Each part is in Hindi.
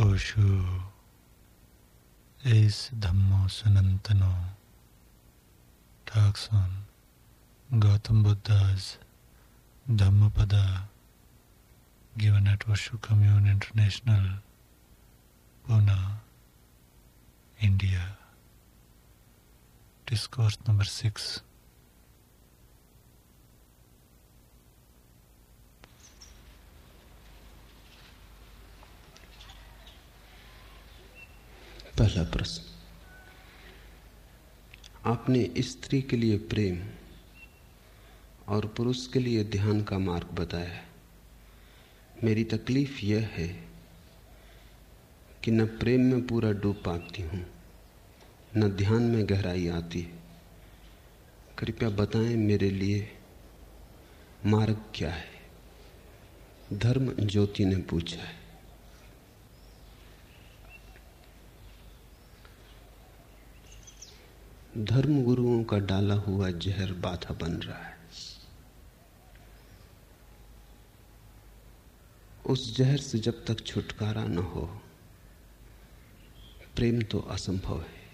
ओशो इस धम्मो सनंतनो, ठाकसन, Gautam Buddha's Dhammapada given eight वशु commune international, Poona, India. Discourse number six. पहला प्रश्न। आपने स्त्री के लिए प्रेम और पुरुष के लिए ध्यान का मार्ग बताया। मेरी तकलीफ़ यह है कि न प्रेम में पूरा डूब पाती हूँ, न ध्यान में गहराई आती है। कृपया बताएँ मेरे लिए मार्ग क्या है? धर्म ज्योति ने पूछा है। धर्म गुरुओं का डाला हुआ जहर बाधा बन रहा है। उस जहर से जब तक छुटकारा न हो, प्रेम तो असंभव है।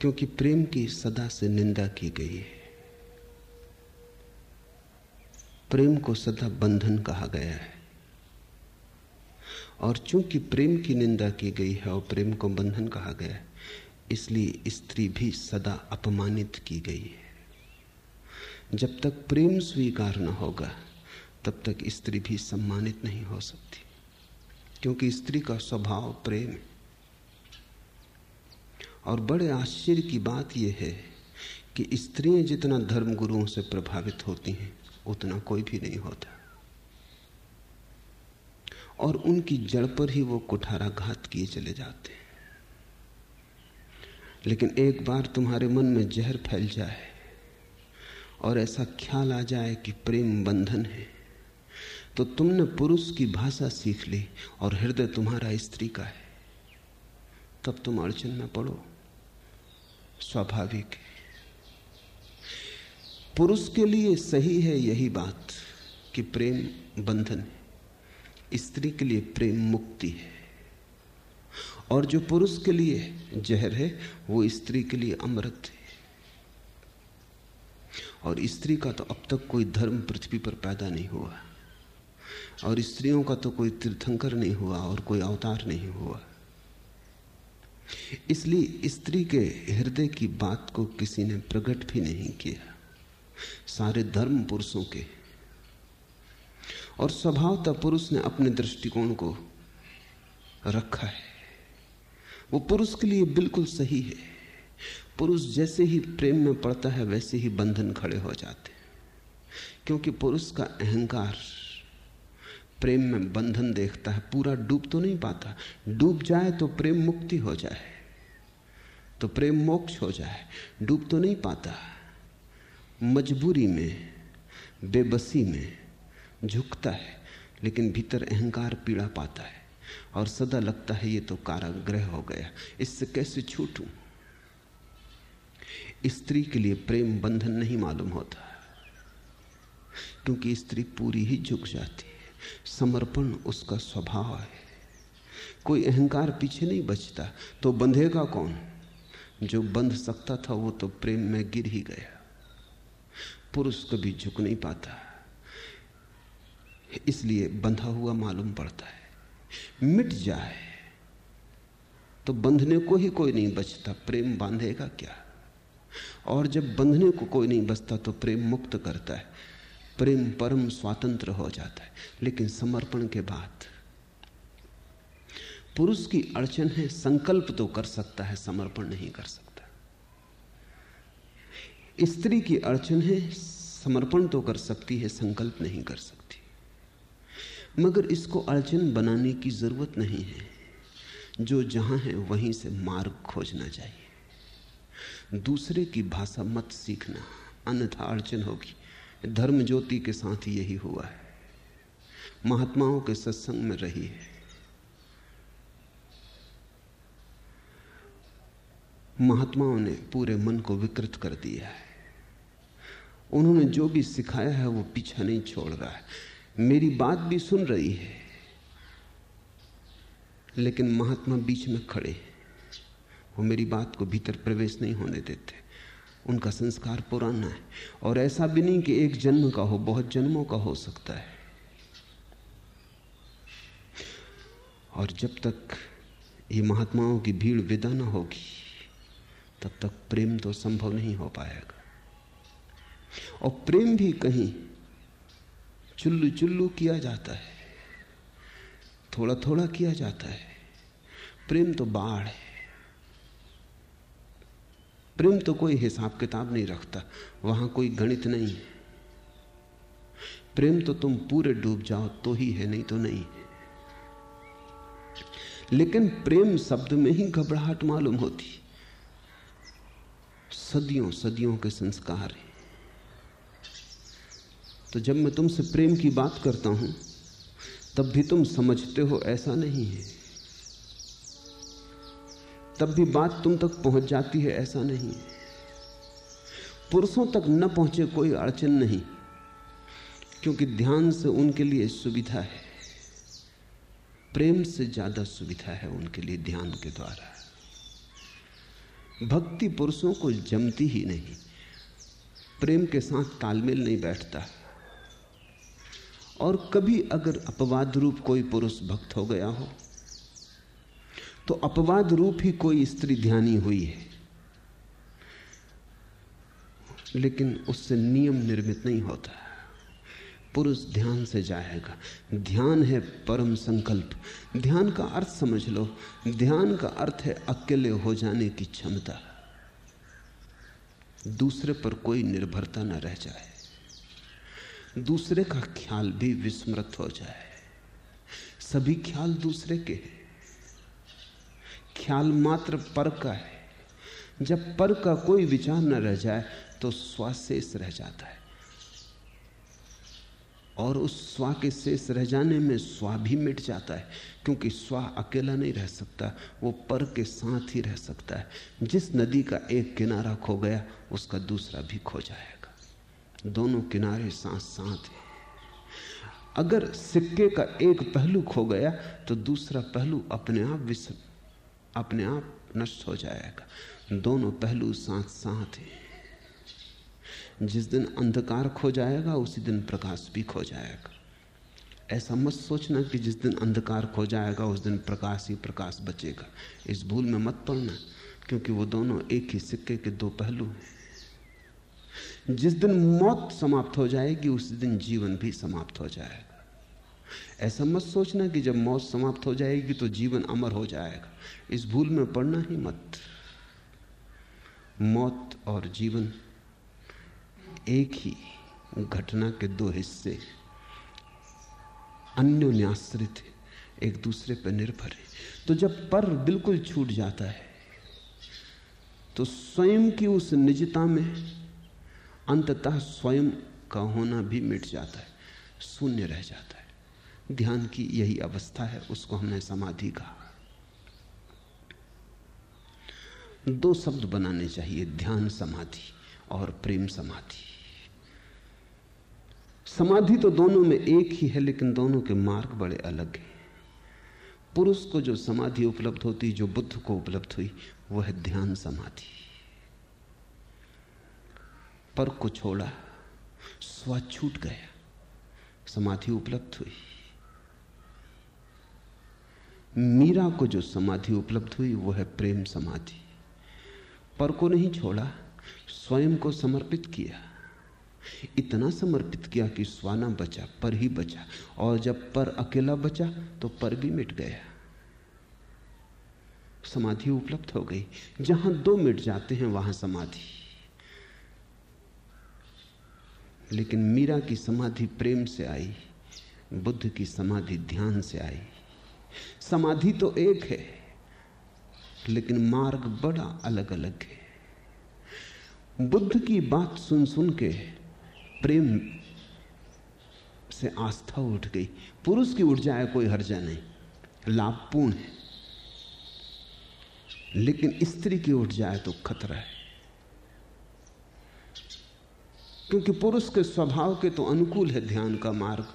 क्योंकि प्रेम की सदा से निंदा की गई है। प्रेम को सदा बंधन कहा गया है। और चूँकि प्रेम की निंदा की गई है और प्रेम को बंधन कहा गया है इसलिए स्त्री भी सदा अपमानित की गई है। जब तक प्रेम स्वीकार न होगा, तब तक स्त्री भी सम्मानित नहीं हो सकती, क्योंकि स्त्री का स्वभाव प्रेम है। और बड़े आश्चर्य की बात यह है कि स्त्रियाँ जितना धर्म गुरुओं से प्रभावित होती हैं, उतना कोई भी नहीं होता। और उनकी जड़ पर ही वो कुठाराघात किए चले जाते हैं। लेकिन एक बार तुम्हारे मन में जहर फैल जाए और ऐसा ख्याल आ जाए कि प्रेम बंधन है तो तुमने पुरुष की भाषा सीख ली और हृदय तुम्हारा स्त्री का है। तब तुम अड़चन में पड़ो। स्वाभाविक है। पुरुष के लिए सही है यही बात कि प्रेम बंधन है। स्त्री के लिए प्रेम मुक्ति है। और जो पुरुष के लिए जहर है, वो स्त्री के लिए अमृत है। और स्त्री का तो अब तक कोई धर्म पृथ्वी पर पैदा नहीं हुआ। और स्त्रियों का तो कोई तीर्थंकर नहीं हुआ और कोई अवतार नहीं हुआ। इसलिए स्त्री के हृदय की बात को किसी ने प्रकट भी नहीं किया। सारे धर्म पुरुषों के। और स्वभावतः पुरुष ने अपने दृष्टिकोण को रखा है। वो पुरुष के लिए बिल्कुल सही है। पुरुष जैसे ही प्रेम में पड़ता है, वैसे ही बंधन खड़े हो जाते हैं। क्योंकि पुरुष का अहंकार प्रेम में बंधन देखता है, पूरा डूब तो नहीं पाता। डूब जाए तो प्रेम मुक्ति हो जाए। तो प्रेम मोक्ष हो जाए, डूब तो नहीं पाता। मजबूरी में, बेबसी में झुकता है, लेकिन भीतर अहंकार पीड़ा पाता है। और सदा लगता है ये तो काराग्रह हो गया। इससे कैसे छूटूं? स्त्री के लिए प्रेम बंधन नहीं मालूम होता। क्योंकि स्त्री पूरी ही झुक जाती है। समर्पण उसका स्वभाव है। कोई अहंकार पीछे नहीं बचता। तो बंधेगा कौन? जो बंध सकता था वो तो प्रेम में गिर ही गया। पुरुष कभी झुक नहीं पाता। इसलिए बंधा हुआ मालूम पड़ता है। मिट जाए तो बंधने को ही कोई नहीं बचता, प्रेम बांधेगा क्या? और जब बंधने को कोई नहीं बचता तो प्रेम मुक्त करता है। प्रेम परम स्वतंत्र हो जाता है। लेकिन समर्पण के बाद, पुरुष की अड़चन है, संकल्प तो कर सकता है, समर्पण नहीं कर सकता। स्त्री की अड़चन है, समर्पण तो कर सकती है, संकल्प नहीं कर सकती। मगर इसको अड़चन बनाने की ज़रूरत नहीं है। जो जहाँ है वहीं से मार्ग खोजना चाहिए। दूसरे की भाषा मत सीखना, अन्यथा अड़चन होगी। धर्म ज्योति के साथ यही हुआ है। महात्माओं के सत्संग में रही है। महात्माओं ने पूरे मन को विकृत कर दिया है। उन्होंने जो भी सिखाया है वो पीछा नहीं छोड़ रहा है। मेरी बात भी सुन रही है, लेकिन महात्मा बीच में खड़े वो मेरी बात को भीतर प्रवेश नहीं होने देते। उनका संस्कार पुराना है, और ऐसा भी नहीं कि एक जन्म का हो, बहुत जन्मों का हो सकता है। और जब तक ये महात्माओं की भीड़ विदा न होगी, तब तक प्रेम तो संभव नहीं हो पाएगा। और प्रेम भी कहीं चुल्लू चुल्लू किया जाता है। थोड़ा थोड़ा किया जाता है। प्रेम तो बाढ़ है। प्रेम तो कोई हिसाब किताब नहीं रखता। वहाँ कोई गणित नहीं है। प्रेम तो तुम पूरे डूब जाओ तो ही है, नहीं तो नहीं है। लेकिन प्रेम शब्द में ही घबराहट मालूम होती। सदियों सदियों के संस्कार हैं। तो जब मैं तुमसे प्रेम की बात करता हूँ, तब भी तुम समझते हो ऐसा नहीं है। तब भी बात तुम तक पहुँच जाती है ऐसा नहीं है। पुरुषों तक न पहुँचे कोई अड़चन नहीं, क्योंकि ध्यान से उनके लिए सुविधा है। प्रेम से ज़्यादा सुविधा है उनके लिए ध्यान के द्वारा। भक्ति पुरुषों को जमती ही नहीं। प्रेम के साथ तालमेल नहीं बैठता। और कभी अगर अपवाद रूप कोई पुरुष भक्त हो गया हो तो अपवाद रूप ही कोई स्त्री ध्यानी हुई है। लेकिन उससे नियम निर्मित नहीं होता। पुरुष ध्यान से जाएगा। ध्यान है परम संकल्प। ध्यान का अर्थ समझ लो। ध्यान का अर्थ है अकेले हो जाने की क्षमता। दूसरे पर कोई निर्भरता न रह जाए। दूसरे का ख्याल भी विस्मृत हो जाए। सभी ख्याल दूसरे के हैं। ख्याल मात्र पर का है। जब पर का कोई विचार न रह जाए तो स्वाशेष रह जाता है। और उस स्वा के शेष रह जाने में स्वा भी मिट जाता है, क्योंकि स्वा अकेला नहीं रह सकता, वो पर के साथ ही रह सकता है। जिस नदी का एक किनारा खो गया, उसका दूसरा भी खो जाएगा। दोनों किनारे साथ साथ हैं। अगर सिक्के का एक पहलू खो गया तो दूसरा पहलू अपने आप विस, अपने आप नष्ट हो जाएगा। दोनों पहलू साथ साथ हैं। जिस दिन अंधकार खो जाएगा, उसी दिन प्रकाश भी खो जाएगा। ऐसा मत सोचना कि जिस दिन अंधकार खो जाएगा, उस दिन प्रकाश ही प्रकाश बचेगा। इस भूल में मत पड़ना, क्योंकि वो दोनों एक ही सिक्के के दो पहलू हैं। जिस दिन मौत समाप्त हो जाएगी, उस दिन जीवन भी समाप्त हो जाएगा। ऐसा मत सोचना कि जब मौत समाप्त हो जाएगी तो जीवन अमर हो जाएगा। इस भूल में पड़ना ही मत। मौत और जीवन एक ही घटना के दो हिस्से। अन्योन्याश्रित है, एक दूसरे पर निर्भर है। तो जब पर बिल्कुल छूट जाता है तो स्वयं की उस निजता में अंततः स्वयं का होना भी मिट जाता है, शून्य रह जाता है। ध्यान की यही अवस्था है, उसको हमने समाधि कहा। दो शब्द बनाने चाहिए, ध्यान समाधि और प्रेम समाधि। समाधि तो दोनों में एक ही है, लेकिन दोनों के मार्ग बड़े अलग हैं। पुरुष को जो समाधि उपलब्ध होती, जो बुद्ध को उपलब्ध हुई, वह ध्यान समाधि। पर को छोड़ा, स्व छूट गया, समाधि उपलब्ध हुई। मीरा को जो समाधि उपलब्ध हुई वह है प्रेम समाधि। पर को नहीं छोड़ा, स्वयं को समर्पित किया। इतना समर्पित किया कि स्वाना बचा, पर ही बचा। और जब पर अकेला बचा तो पर भी मिट गया। समाधि उपलब्ध हो गई। जहाँ दो मिट जाते हैं, वहाँ समाधि। लेकिन मीरा की समाधि प्रेम से आई, बुद्ध की समाधि ध्यान से आई। समाधि तो एक है, लेकिन मार्ग बड़ा अलग अलग है। बुद्ध की बात सुन सुन के प्रेम से आस्था उठ गई। पुरुष की उठ जाए कोई हर्जा नहीं। लाभपूर्ण है। लेकिन स्त्री की उठ जाए तो खतरा है। क्योंकि पुरुष के स्वभाव के तो अनुकूल है ध्यान का मार्ग,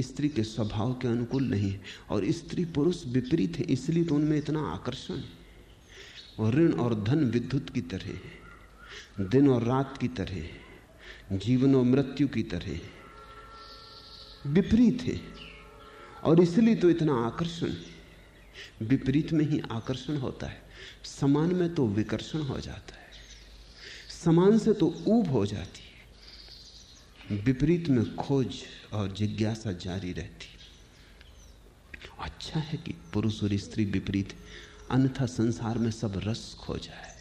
स्त्री के स्वभाव के अनुकूल नहीं है। और स्त्री पुरुष विपरीत है, इसलिए तो उनमें इतना आकर्षण है। और ऋण और धन विद्युत की तरह है, दिन और रात की तरह है, जीवन और मृत्यु की तरह विपरीत है, और इसलिए तो इतना आकर्षण है। विपरीत में ही आकर्षण होता है, समान में तो विकर्षण हो जाता है। समान से तो ऊब हो जाती है। विपरीत में खोज और जिज्ञासा जारी रहती। अच्छा है कि पुरुष और स्त्री विपरीत, अन्यथा संसार में सब रस खो जाए।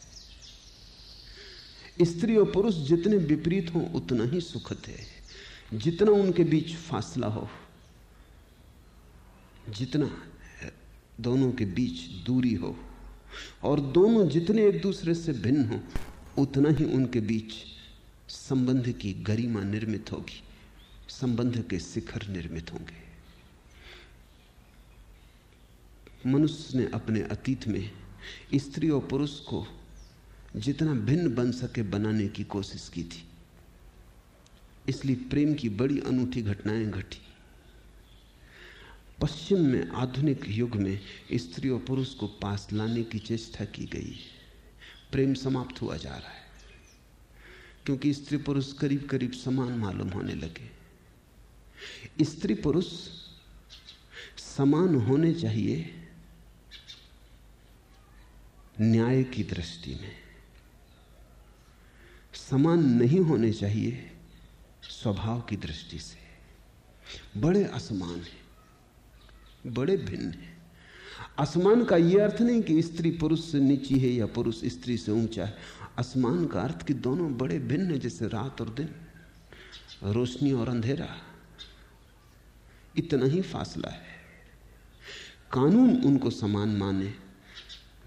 स्त्री और पुरुष जितने विपरीत हों, उतना ही सुखद है। जितना उनके बीच फासला हो, जितना दोनों के बीच दूरी हो, और दोनों जितने एक दूसरे से भिन्न हो, उतना ही उनके बीच संबंध की गरिमा निर्मित होगी, संबंध के शिखर निर्मित होंगे। मनुष्य ने अपने अतीत में स्त्री और पुरुष को जितना भिन्न बन सके बनाने की कोशिश की थी। इसलिए प्रेम की बड़ी अनूठी घटनाएँ घटी। पश्चिम में आधुनिक युग में स्त्री और पुरुष को पास लाने की चेष्टा की गई। प्रेम समाप्त हुआ जा रहा है। क्योंकि स्त्री पुरुष करीब करीब समान मालूम होने लगे। स्त्री पुरुष समान होने चाहिए न्याय की दृष्टि में। समान नहीं होने चाहिए स्वभाव की दृष्टि से। बड़े असमान है, बड़े भिन्न है। असमान का यह अर्थ नहीं कि स्त्री पुरुष से नीची है या पुरुष स्त्री से ऊँचा है। असमान का अर्थ कि दोनों बड़े भिन्न है, जैसे रात और दिन। रोशनी और अंधेरा। इतना ही फासला है। कानून उनको समान माने,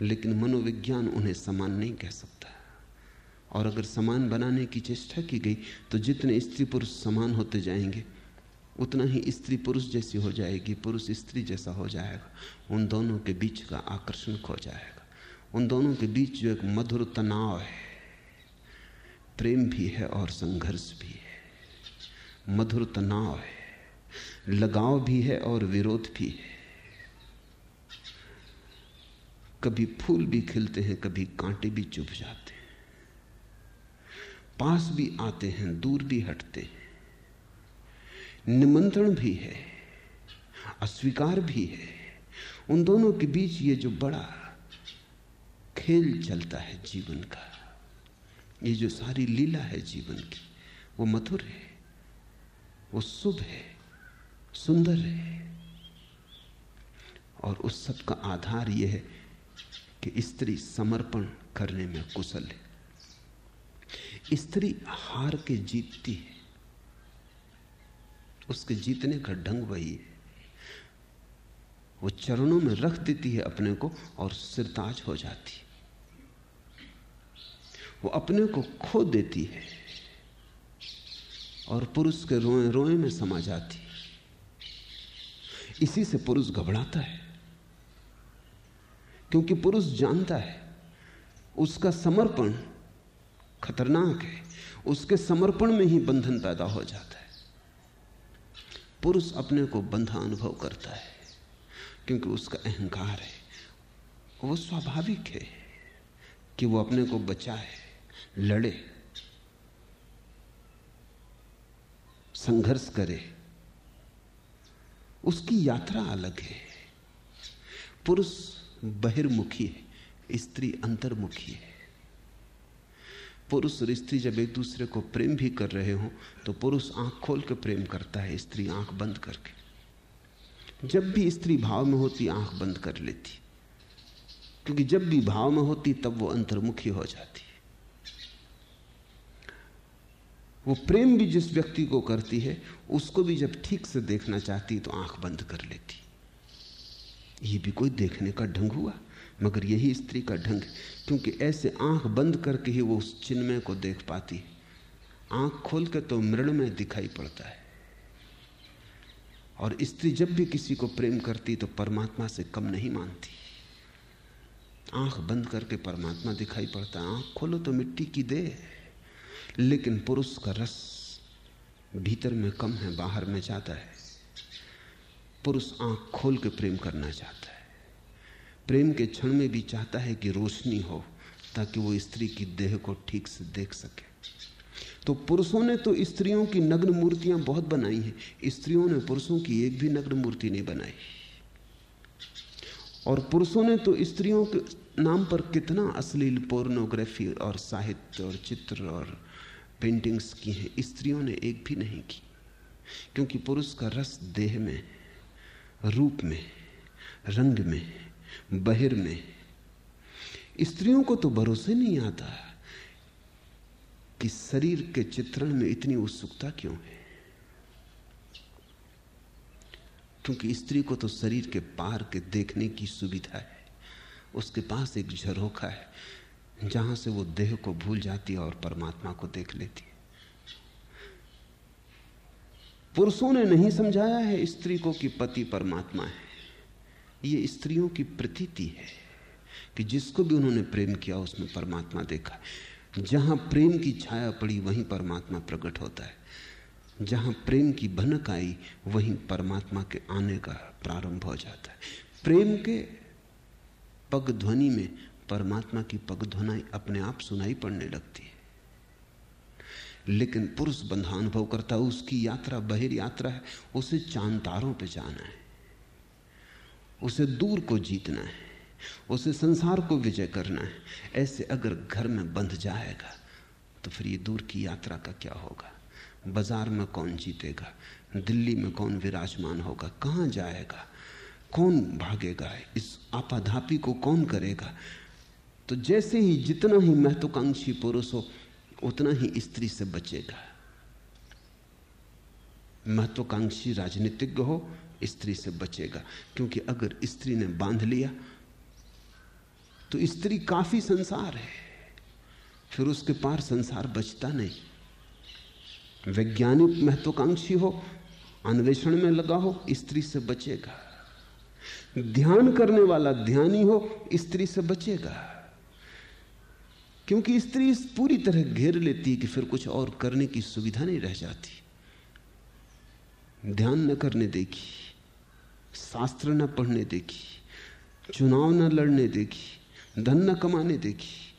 लेकिन मनोविज्ञान उन्हें समान नहीं कह सकता। और अगर समान बनाने की चेष्टा की गई तो जितने स्त्री पुरुष समान होते जाएँगे, उतना ही स्त्री पुरुष जैसी हो जाएगी, पुरुष स्त्री जैसा हो जाएगा। उन दोनों के बीच का आकर्षण खो जाएगा। उन दोनों के बीच जो एक मधुर तनाव है, प्रेम भी है और संघर्ष भी है। मधुर तनाव है, लगाव भी है और विरोध भी है। कभी फूल भी खिलते हैं, कभी कांटे भी चुभ जाते हैं। पास भी आते हैं, दूर भी हटते हैं। निमंत्रण भी है, अस्वीकार भी है। उन दोनों के बीच ये जो बड़ा खेल चलता है जीवन का। ये जो सारी लीला है जीवन की, वो मधुर है, वो शुभ है, सुंदर है। और उस सब का आधार यह है कि स्त्री समर्पण करने में कुशल है। स्त्री हार के जीतती है। उसके जीतने का ढंग वही है। वो चरणों में रख देती है अपने को और सिरताज हो जाती है। वो अपने को खो देती है और पुरुष के रोए रोए में समा जाती है। इसी से पुरुष घबराता है। क्योंकि पुरुष जानता है, उसका समर्पण खतरनाक है, उसके समर्पण में ही बंधन पैदा हो जाता है। पुरुष अपने को बंधा अनुभव करता है, क्योंकि उसका अहंकार है, वो स्वाभाविक है कि वो अपने को बचाए। लड़े, संघर्ष करे, उसकी यात्रा अलग है। पुरुष बहिर्मुखी है, स्त्री अंतर्मुखी है। पुरुष और स्त्री जब एक दूसरे को प्रेम भी कर रहे हो तो पुरुष आँख खोल के प्रेम करता है, स्त्री आँख बंद करके। जब भी स्त्री भाव में होती, आँख बंद कर लेती। क्योंकि जब भी भाव में होती, तब वो अंतर्मुखी हो जाती। वो प्रेम भी जिस व्यक्ति को करती है, उसको भी जब ठीक से देखना चाहती तो आँख बंद कर लेती। ये भी कोई देखने का ढंग हुआ, मगर यही स्त्री का ढंग क्योंकि ऐसे आँख बंद करके ही वो उस चिन्मय को देख पाती है। आँख खोल के तो मृण में दिखाई पड़ता है। और स्त्री जब भी किसी को प्रेम करती तो परमात्मा से कम नहीं मानती। आँख बंद करके परमात्मा दिखाई पड़ता है। आँख खोलो तो मिट्टी की दे। लेकिन पुरुष का रस भीतर में कम है, बाहर में जाता है। पुरुष आँख खोल के प्रेम करना चाहता है। प्रेम के क्षण में भी चाहता है कि रोशनी हो, ताकि वो स्त्री की देह को ठीक से देख सके। तो पुरुषों ने तो स्त्रियों की नग्न मूर्तियाँ बहुत बनाई हैं। स्त्रियों ने पुरुषों की एक भी नग्न मूर्ति नहीं बनाई। और पुरुषों ने तो स्त्रियों नाम पर कितना अश्लील पोर्नोग्राफी और साहित्य और चित्र और पेंटिंग्स की हैं, स्त्रियों ने एक भी नहीं की। क्योंकि पुरुष का रस देह में, रूप में, रंग में, बहिर में, स्त्रियों को तो भरोसे नहीं आता कि शरीर के चित्रण में इतनी उत्सुकता क्यों है। क्योंकि स्त्री को तो शरीर के पार के देखने की सुविधा है। उसके पास एक झरोखा है, जहाँ से वो देह को भूल जाती है और परमात्मा को देख लेती है। पुरुषों ने नहीं समझाया है स्त्री को कि पति परमात्मा है। ये स्त्रियों की प्रतीति है कि जिसको भी उन्होंने प्रेम किया, उसमें परमात्मा देखा जहाँ प्रेम की छाया पड़ी, वहीं परमात्मा प्रकट होता है। जहाँ प्रेम की भनक आई, वहीं परमात्मा के आने का प्रारंभ हो जाता है। प्रेम के पग ध्वनि में परमात्मा की पग ध्वनि अपने आप सुनाई पड़ने लगती है। लेकिन पुरुष बंधा अनुभव करता है, उसकी यात्रा, बहिर यात्रा है, उसे चाँद तारों पर जाना है। उसे दूर को जीतना है, उसे संसार को विजय करना है। ऐसे अगर घर में बंध जाएगा तो फिर ये दूर की यात्रा का क्या होगा? बाज़ार में कौन जीतेगा? दिल्ली में कौन विराजमान होगा? कहाँ जाएगा? कौन भागेगा? इस आपाधापी को कौन करेगा? तो जैसे ही जितना ही महत्वाकांक्षी पुरुष हो, उतना ही स्त्री से बचेगा। महत्वाकांक्षी राजनीतिज्ञ हो, स्त्री से बचेगा। क्योंकि अगर स्त्री ने बाँध लिया तो स्त्री काफ़ी संसार है। फिर उसके पार संसार बचता नहीं। वैज्ञानिक महत्वाकांक्षी हो, अन्वेषण में लगा हो, स्त्री से बचेगा। ध्यान करने वाला ध्यानी हो, स्त्री से बचेगा। क्योंकि स्त्री इस पूरी तरह घेर लेती कि फिर कुछ और करने की सुविधा नहीं रह जाती। ध्यान न करने देगी शास्त्र न पढ़ने देगी चुनाव न लड़ने देगी धन न कमाने देगी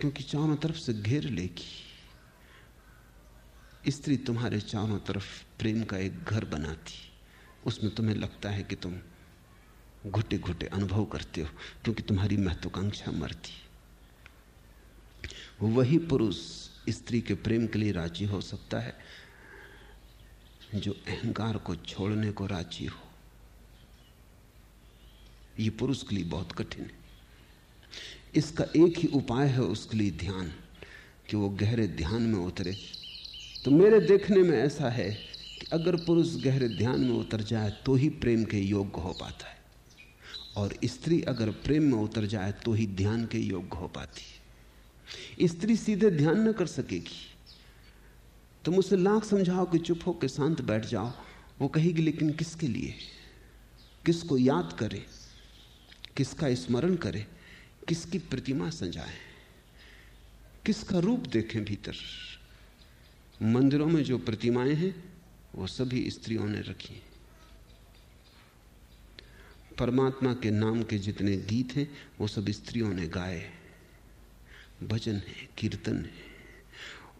क्योंकि चारों तरफ़ से घेर लेगी। स्त्री तुम्हारे चारों तरफ़ प्रेम का एक घर बनाती, उसमें तुम्हें लगता है कि तुम घुटे घुटे अनुभव करते हो, क्योंकि तुम्हारी महत्वाकांक्षा मरती वही पुरुष स्त्री के प्रेम के लिए राज़ी हो सकता है, जो अहंकार को छोड़ने को राज़ी हो। ये पुरुष के लिए बहुत कठिन है। इसका एक ही उपाय है उसके लिए ध्यान, कि वो गहरे ध्यान में उतरे। तो मेरे देखने में ऐसा है कि अगर पुरुष गहरे ध्यान में उतर जाए तो ही प्रेम के योग्य हो पाता है। और स्त्री अगर प्रेम में उतर जाए तो ही ध्यान के योग्य हो पाती है। स्त्री सीधे ध्यान न कर सकेगी। तुम उसे लाख समझाओ कि चुप हो के शांत बैठ जाओ। वो कहेगी, लेकिन किसके लिए? किसको याद करे? किसका स्मरण करे? किसकी प्रतिमा सजाए? किसका रूप देखें भीतर? मंदिरों में जो प्रतिमाएँ हैं, वो सभी स्त्रियों ने रखी परमात्मा के नाम के जितने गीत हैं, वो सब स्त्रियों ने गाए भजन है, कीर्तन है।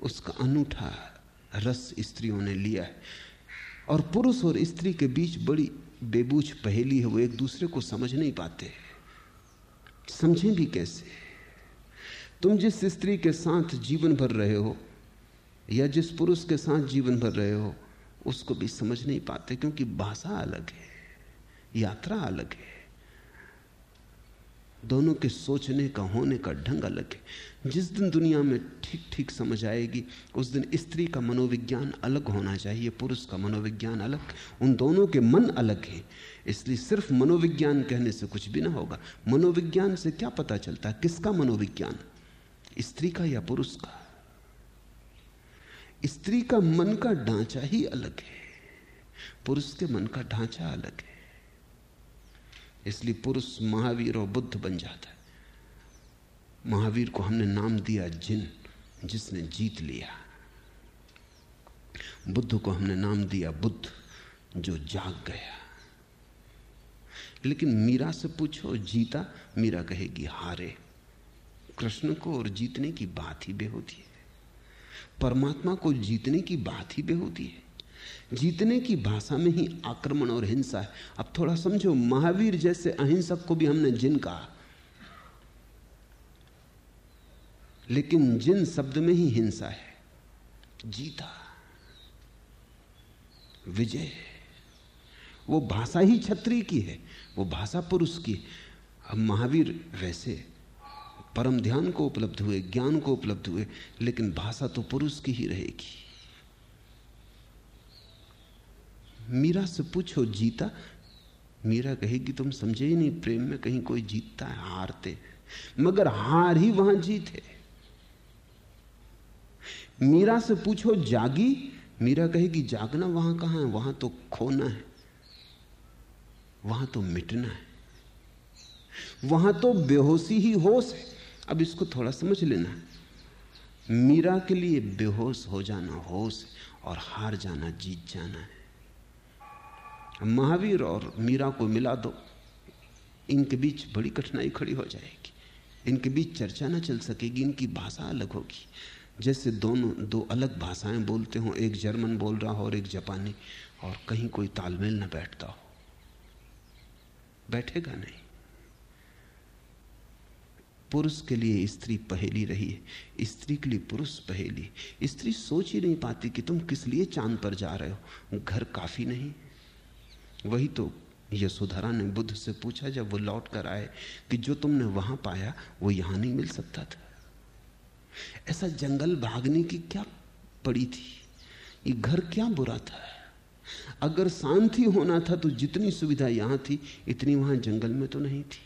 उसका अनूठा रस स्त्रियों ने लिया है। और पुरुष और स्त्री के बीच बड़ी बेबूझ पहेली है, वो एक दूसरे को समझ नहीं पाते समझें भी कैसे? तुम जिस स्त्री के साथ जीवन भर रहे हो, या जिस पुरुष के साथ जीवन भर रहे हो, उसको भी समझ नहीं पाते, क्योंकि भाषा अलग है। यात्रा अलग है। दोनों के सोचने का, होने का ढंग अलग है। जिस दिन दुनिया में ठीक ठीक समझ आएगी, उस दिन स्त्री का मनोविज्ञान अलग होना चाहिए, पुरुष का मनोविज्ञान अलग, उन दोनों के मन अलग हैं। इसलिए सिर्फ़ मनोविज्ञान कहने से कुछ भी ना होगा। मनोविज्ञान से क्या पता चलता है, किसका मनोविज्ञान? स्त्री का या पुरुष का? स्त्री का मन का ढांचा ही अलग है। पुरुष के मन का ढांचा अलग है। इसलिए पुरुष महावीर और बुद्ध बन जाता है। महावीर को हमने नाम दिया जिन, जिसने जीत लिया। बुद्ध को हमने नाम दिया बुद्ध, जो जाग गया। लेकिन मीरा से पूछो, जीता, मीरा कहेगी, हारे। कृष्ण को और जीतने की बात ही बेहोती है। परमात्मा को जीतने की बात ही बेहोती है। जीतने की भाषा में ही आक्रमण और हिंसा है। अब थोड़ा समझो, महावीर जैसे अहिंसक को भी हमने जिन कहा। लेकिन जिन शब्द में ही हिंसा है, जीता, विजय, वो भाषा ही छत्री की है, वो भाषा पुरुष की। अब महावीर वैसे परम ध्यान को उपलब्ध हुए, ज्ञान को उपलब्ध हुए, लेकिन भाषा तो पुरुष की ही रहेगी। मीरा से पूछो, जीता? मीरा कहेगी, तुम समझे ही नहीं, प्रेम में कहीं कोई जीतता है, हारते मगर हार ही वहाँ जीत है। मीरा से पूछो, जागी? मीरा कहेगी, जागना वहाँ कहाँ है? वहाँ तो खोना है। वहाँ तो मिटना है। वहाँ तो बेहोशी ही होश है। अब इसको थोड़ा समझ लेना मीरा के लिए बेहोश हो जाना होश और हार जाना, जीत जाना है। महावीर और मीरा को मिला दो। इनके बीच बड़ी कठिनाई खड़ी हो जाएगी। इनके बीच चर्चा ना चल सकेगी, इनकी भाषा अलग होगी। जैसे दोनों, दो अलग भाषाएँ बोलते हों, एक जर्मन बोल रहा हो और एक जापानी, और कहीं कोई तालमेल ना बैठता हो। बैठेगा नहीं। पुरुष के लिए स्त्री पहेली रही है। स्त्री के लिए पुरुष पहेली। स्त्री सोच ही नहीं पाती कि तुम किस लिए चाँद पर जा रहे हो। घर काफ़ी नहीं वही तो यशोधरा ने बुद्ध से पूछा, जब वो लौट कर आए कि जो तुमने वहाँ पाया, वो यहाँ नहीं मिल सकता था। ऐसा जंगल भागने की क्या पड़ी थी? ये घर क्या बुरा था? अगर शांति होना था तो जितनी सुविधा यहाँ थी, इतनी वहाँ जंगल में तो नहीं थी।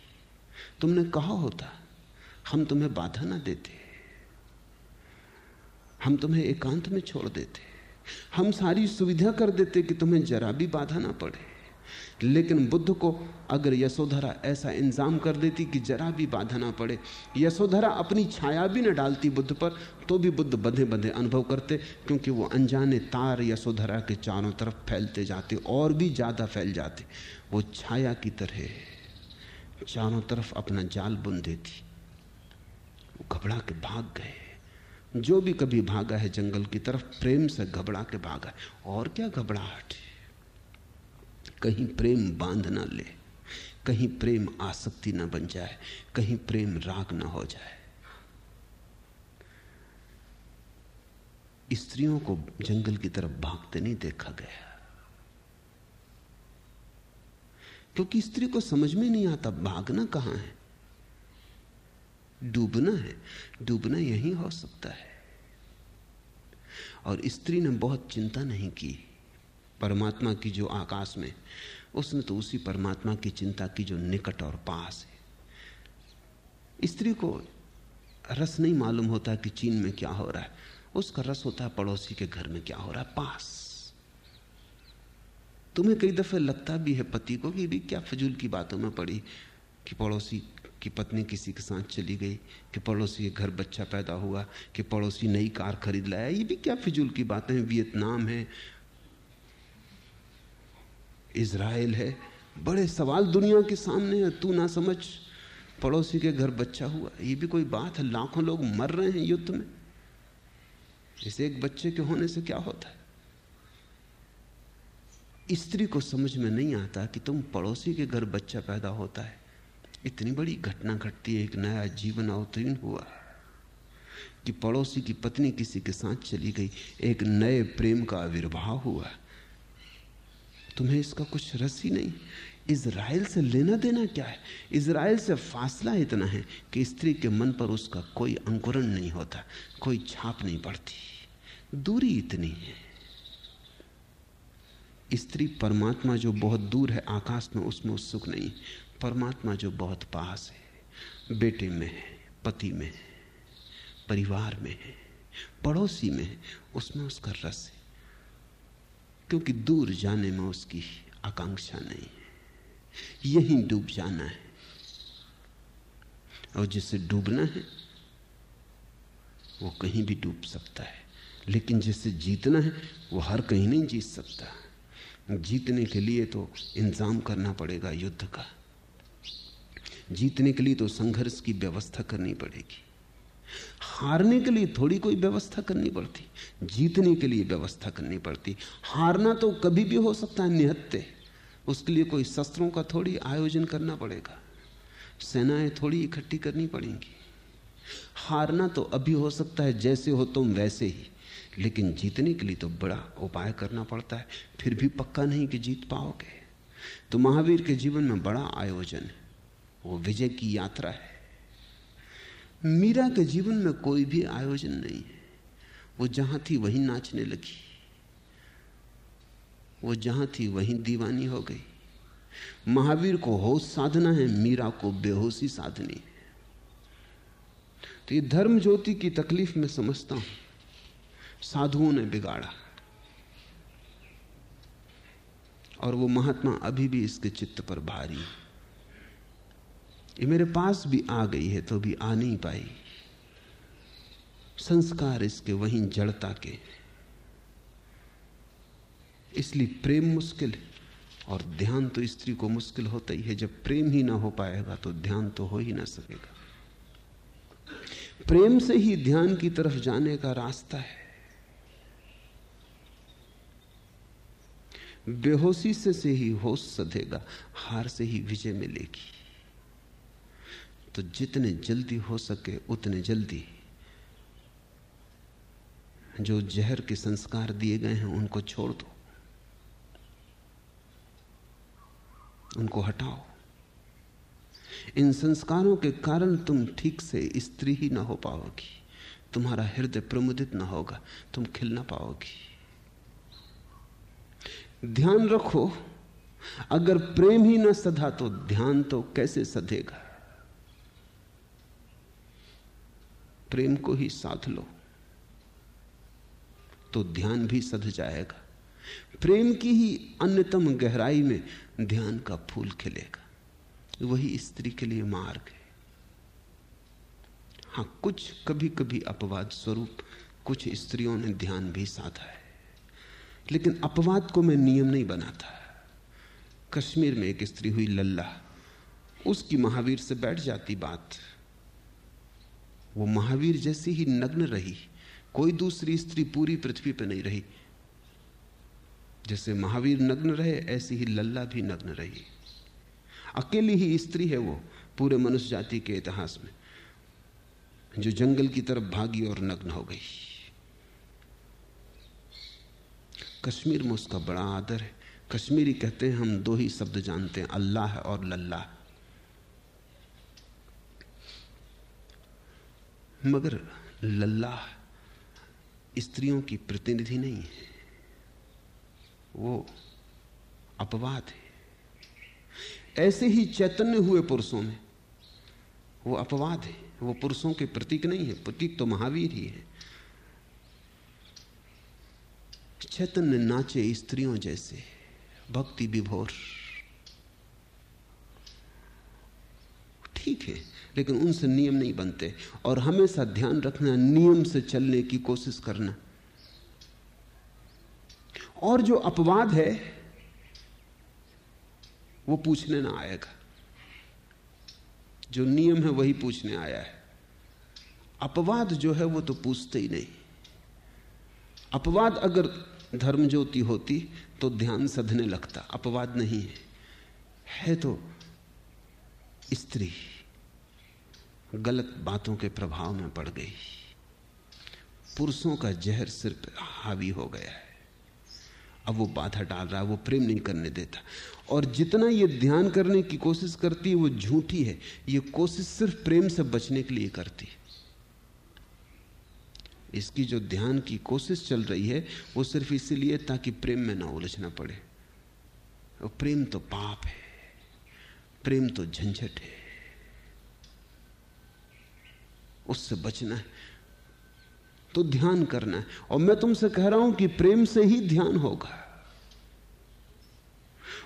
तुमने कहा होता, हम तुम्हें बाधा ना देते। हम तुम्हें एकांत में छोड़ देते। हम सारी सुविधा कर देते कि तुम्हें जरा भी बाधा ना पड़े। लेकिन बुद्ध को अगर यशोधरा ऐसा इंजाम कर देती कि जरा भी बाधा ना पड़े, यशोधरा अपनी छाया भी न डालती बुद्ध पर तो भी बुद्ध बंधे बंधे अनुभव करते, क्योंकि वो अनजाने तार यशोधरा के चारों तरफ़ फैलते जाते, और भी ज़्यादा फैल जाते। वो छाया की तरह चारों तरफ़ अपना जाल बुन देती। वो घबरा के भाग गए। जो भी कभी भागा है जंगल की तरफ़, प्रेम से घबरा के भागा और क्या घबराहट है? कहीं प्रेम बाँध ना ले, कहीं प्रेम आसक्ति ना बन जाए, कहीं प्रेम राग ना हो जाए। स्त्रियों को जंगल की तरफ़ भागते नहीं देखा गया। क्योंकि स्त्री को समझ में नहीं आता भागना कहाँ है। डूबना है, डूबना यही हो सकता है। और स्त्री ने बहुत चिंता नहीं की। परमात्मा की जो आकाश में उसने तो उसी परमात्मा की चिंता की जो निकट और पास है। स्त्री को रस नहीं मालूम होता कि चीन में क्या हो रहा है। उसका रस होता है पड़ोसी के घर में क्या हो रहा है। पास। तुम्हें कई दफे लगता भी है पति को कि भी क्या फजूल की बातों में पड़ी कि पड़ोसी की पत्नी किसी के साथ चली गई, कि पड़ोसी के घर बच्चा पैदा हुआ, कि पड़ोसी नई कार खरीद लाया। ये भी क्या फिजूल की बातें हैं। वियतनाम है इसराइल है। बड़े सवाल दुनिया के सामने है, तू ना समझ। पड़ोसी के घर बच्चा हुआ। ये भी कोई बात है, लाखों लोग मर रहे हैं युद्ध में। इस एक बच्चे के होने से क्या होता है? स्त्री को समझ में नहीं आता कि तुम पड़ोसी के घर बच्चा पैदा होता है। इतनी बड़ी घटना घटती है, एक नया जीवन अवतीर्ण हुआ। कि पड़ोसी की पत्नी किसी के साथ चली गई, एक नए प्रेम का आविर्भाव हुआ। तुम्हें इसका कुछ रस ही नहीं। इसराइल से लेना देना क्या है? इसराइल से फासला इतना है कि स्त्री के मन पर उसका कोई अंकुरण नहीं होता, कोई छाप नहीं पड़ती। दूरी इतनी है। स्त्री परमात्मा जो बहुत दूर है आकाश में, उसमें उत्सुक नहीं। परमात्मा जो बहुत पास है, बेटे में है, पति में है, परिवार में है, पड़ोसी में है, उसमें उसका रस है। क्योंकि दूर जाने में उसकी आकांक्षा नहीं है। यही डूब जाना है। और जिसे डूबना है, वो कहीं भी डूब सकता है। लेकिन जिसे जीतना है, वो हर कहीं नहीं जीत सकता। जीतने के लिए तो इंतज़ाम करना पड़ेगा युद्ध का। जीतने के लिए तो संघर्ष की व्यवस्था करनी पड़ेगी। हारने के लिए थोड़ी कोई व्यवस्था करनी पड़ती, जीतने के लिए व्यवस्था करनी पड़ती। हारना तो कभी भी हो सकता है, निहत्ते। उसके लिए कोई शस्त्रों का थोड़ी आयोजन करना पड़ेगा। सेनाएँ थोड़ी इकट्ठी करनी पड़ेंगी। हारना तो अभी हो सकता है, जैसे हो तुम वैसे ही। लेकिन जीतने के लिए तो बड़ा उपाय करना पड़ता है। फिर भी पक्का नहीं कि जीत पाओगे। तो महावीर के जीवन में बड़ा आयोजन है। वो विजय की यात्रा है। मीरा के जीवन में कोई भी आयोजन नहीं है। वो जहाँ थी वहीं नाचने लगी। वो जहाँ थी वहीं दीवानी हो गई। महावीर को होश साधना है, मीरा को बेहोशी साधनी है। तो ये धर्म ज्योति की तकलीफ़ में समझता हूँ। साधुओं ने बिगाड़ा। और वो महात्मा अभी भी इसके चित्त पर भारी ये मेरे पास भी आ गई है तो भी आ नहीं पाई। संस्कार इसके वहीं जड़ता के। इसलिए प्रेम मुश्किल है और ध्यान तो स्त्री को मुश्किल होता ही है। जब प्रेम ही ना हो पाएगा तो ध्यान तो हो ही ना सकेगा। प्रेम से ही ध्यान की तरफ़ जाने का रास्ता है। बेहोशी से से ही होश सधेगा, हार से ही विजय मिलेगी। तो जितने जल्दी हो सके उतने जल्दी। जो जहर के संस्कार दिए गए हैं, उनको छोड़ दो। उनको हटाओ। इन संस्कारों के कारण तुम ठीक से स्त्री ही ना हो पाओगी। तुम्हारा हृदय प्रमुदित ना होगा। तुम खिल ना पाओगी। ध्यान रखो, अगर प्रेम ही ना सधा तो ध्यान तो कैसे सधेगा? प्रेम को ही साध लो तो ध्यान भी सध जाएगा। प्रेम की ही अन्यतम गहराई में ध्यान का फूल खिलेगा। वही स्त्री के लिए मार्ग है। हाँ, कुछ कभी कभी अपवाद स्वरूप कुछ स्त्रियों ने ध्यान भी साधा है। लेकिन अपवाद को मैं नियम नहीं बनाता। कश्मीर में एक स्त्री हुई लल्ला, उसकी महावीर से बैठ जाती बात। वो महावीर जैसी ही नग्न रही। कोई दूसरी स्त्री पूरी पृथ्वी पर नहीं रही। जैसे महावीर नग्न रहे, ऐसी ही लल्ला भी नग्न रही। अकेली ही स्त्री है वो, पूरे मनुष्य जाति के इतिहास में, जो जंगल की तरफ़ भागी और नग्न हो गई। कश्मीर में उसका बड़ा आदर है। कश्मीरी कहते हैं, हम दो ही शब्द जानते हैं, अल्लाह और लल्लाह। मगर लल्लाह स्त्रियों की प्रतिनिधि नहीं है। वो अपवाद है। ऐसे ही चैतन्य हुए पुरुषों में वो अपवाद है। वो पुरुषों के प्रतीक नहीं है। प्रतीक तो महावीर ही है। चैतन्य नाचे स्त्रियों जैसे, भक्ति विभोर। ठीक है। लेकिन उनसे नियम नहीं बनते। और हमेशा ध्यान रखना, नियम से चलने की कोशिश करना। और जो अपवाद है, वो पूछने ना आएगा। जो नियम है, वही पूछने आया है। अपवाद जो है, वो तो पूछते ही नहीं। अपवाद अगर धर्म ज्योति होती तो ध्यान सधने लगता। अपवाद नहीं है। है तो स्त्री। गलत बातों के प्रभाव में पड़ गई। पुरुषों का जहर सिर पर हावी हो गया है। अब वो बाधा डाल रहा है, वो प्रेम नहीं करने देता। और जितना ये ध्यान करने की कोशिश करती है, वो झूठी है। ये कोशिश सिर्फ़ प्रेम से बचने के लिए करती है। इसकी जो ध्यान की कोशिश चल रही है, वो सिर्फ़ इसीलिए ताकि प्रेम में ना उलझना पड़े। और प्रेम तो पाप है। प्रेम तो झंझट है। उससे बचना है। तो ध्यान करना है। और मैं तुमसे कह रहा हूँ कि प्रेम से ही ध्यान होगा।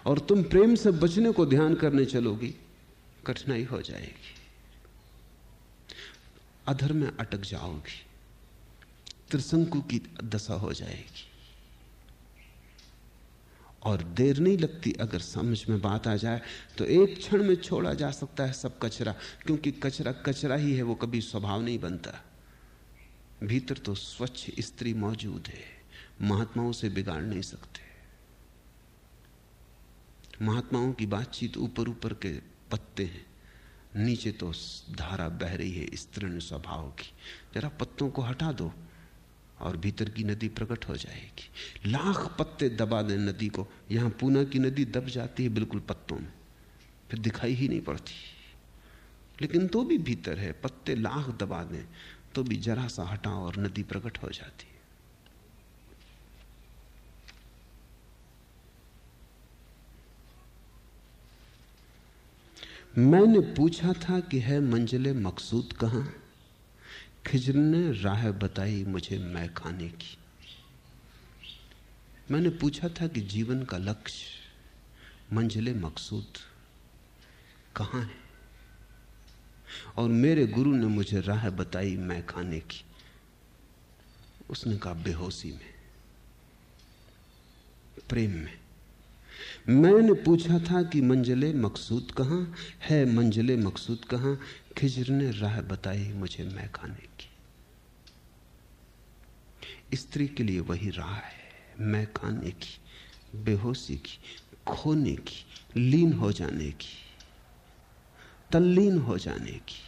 और तुम प्रेम से बचने को ध्यान करने चलोगी, कठिनाई हो जाएगी। अधर में अटक जाओगी। त्रिशंकु की दशा हो जाएगी। और देर नहीं लगती। अगर समझ में बात आ जाए तो एक क्षण में छोड़ा जा सकता है सब कचरा, क्योंकि कचरा कचरा ही है, वो कभी स्वभाव नहीं बनता। भीतर तो स्वच्छ स्त्री मौजूद है, महात्माओं से बिगाड़ नहीं सकते। महात्माओं की बातचीत ऊपर ऊपर के पत्ते हैं, नीचे तो धारा बह रही है स्त्रीण स्वभाव की। जरा पत्तों को हटा दो और भीतर की नदी प्रकट हो जाएगी। लाख पत्ते दबा दें नदी को। यहाँ पूना की नदी दब जाती है बिल्कुल पत्तों में। फिर दिखाई ही नहीं पड़ती। लेकिन तो भी भीतर है। पत्ते लाख दबा दें तो भी जरा सा हटाओ और नदी प्रकट हो जाती है। मैंने पूछा था कि है मंजिले मकसूद कहाँ? खिजर ने राह बताई मुझे मैं खाने की। मैंने पूछा था कि जीवन का लक्ष्य मंजिले मकसूद कहाँ है? और मेरे गुरु ने मुझे राह बताई मैं खाने की। उसने कहा, बेहोशी में, प्रेम में। मैंने पूछा था कि मंजिले मकसूद कहाँ है? मंजिले मकसूद कहाँ? खिजर ने राह बताई मुझे मैं खाने की। स्त्री के लिए वही राह है मैं खाने की, बेहोशी की, खोने की, लीन हो जाने की, तल्लीन हो जाने की,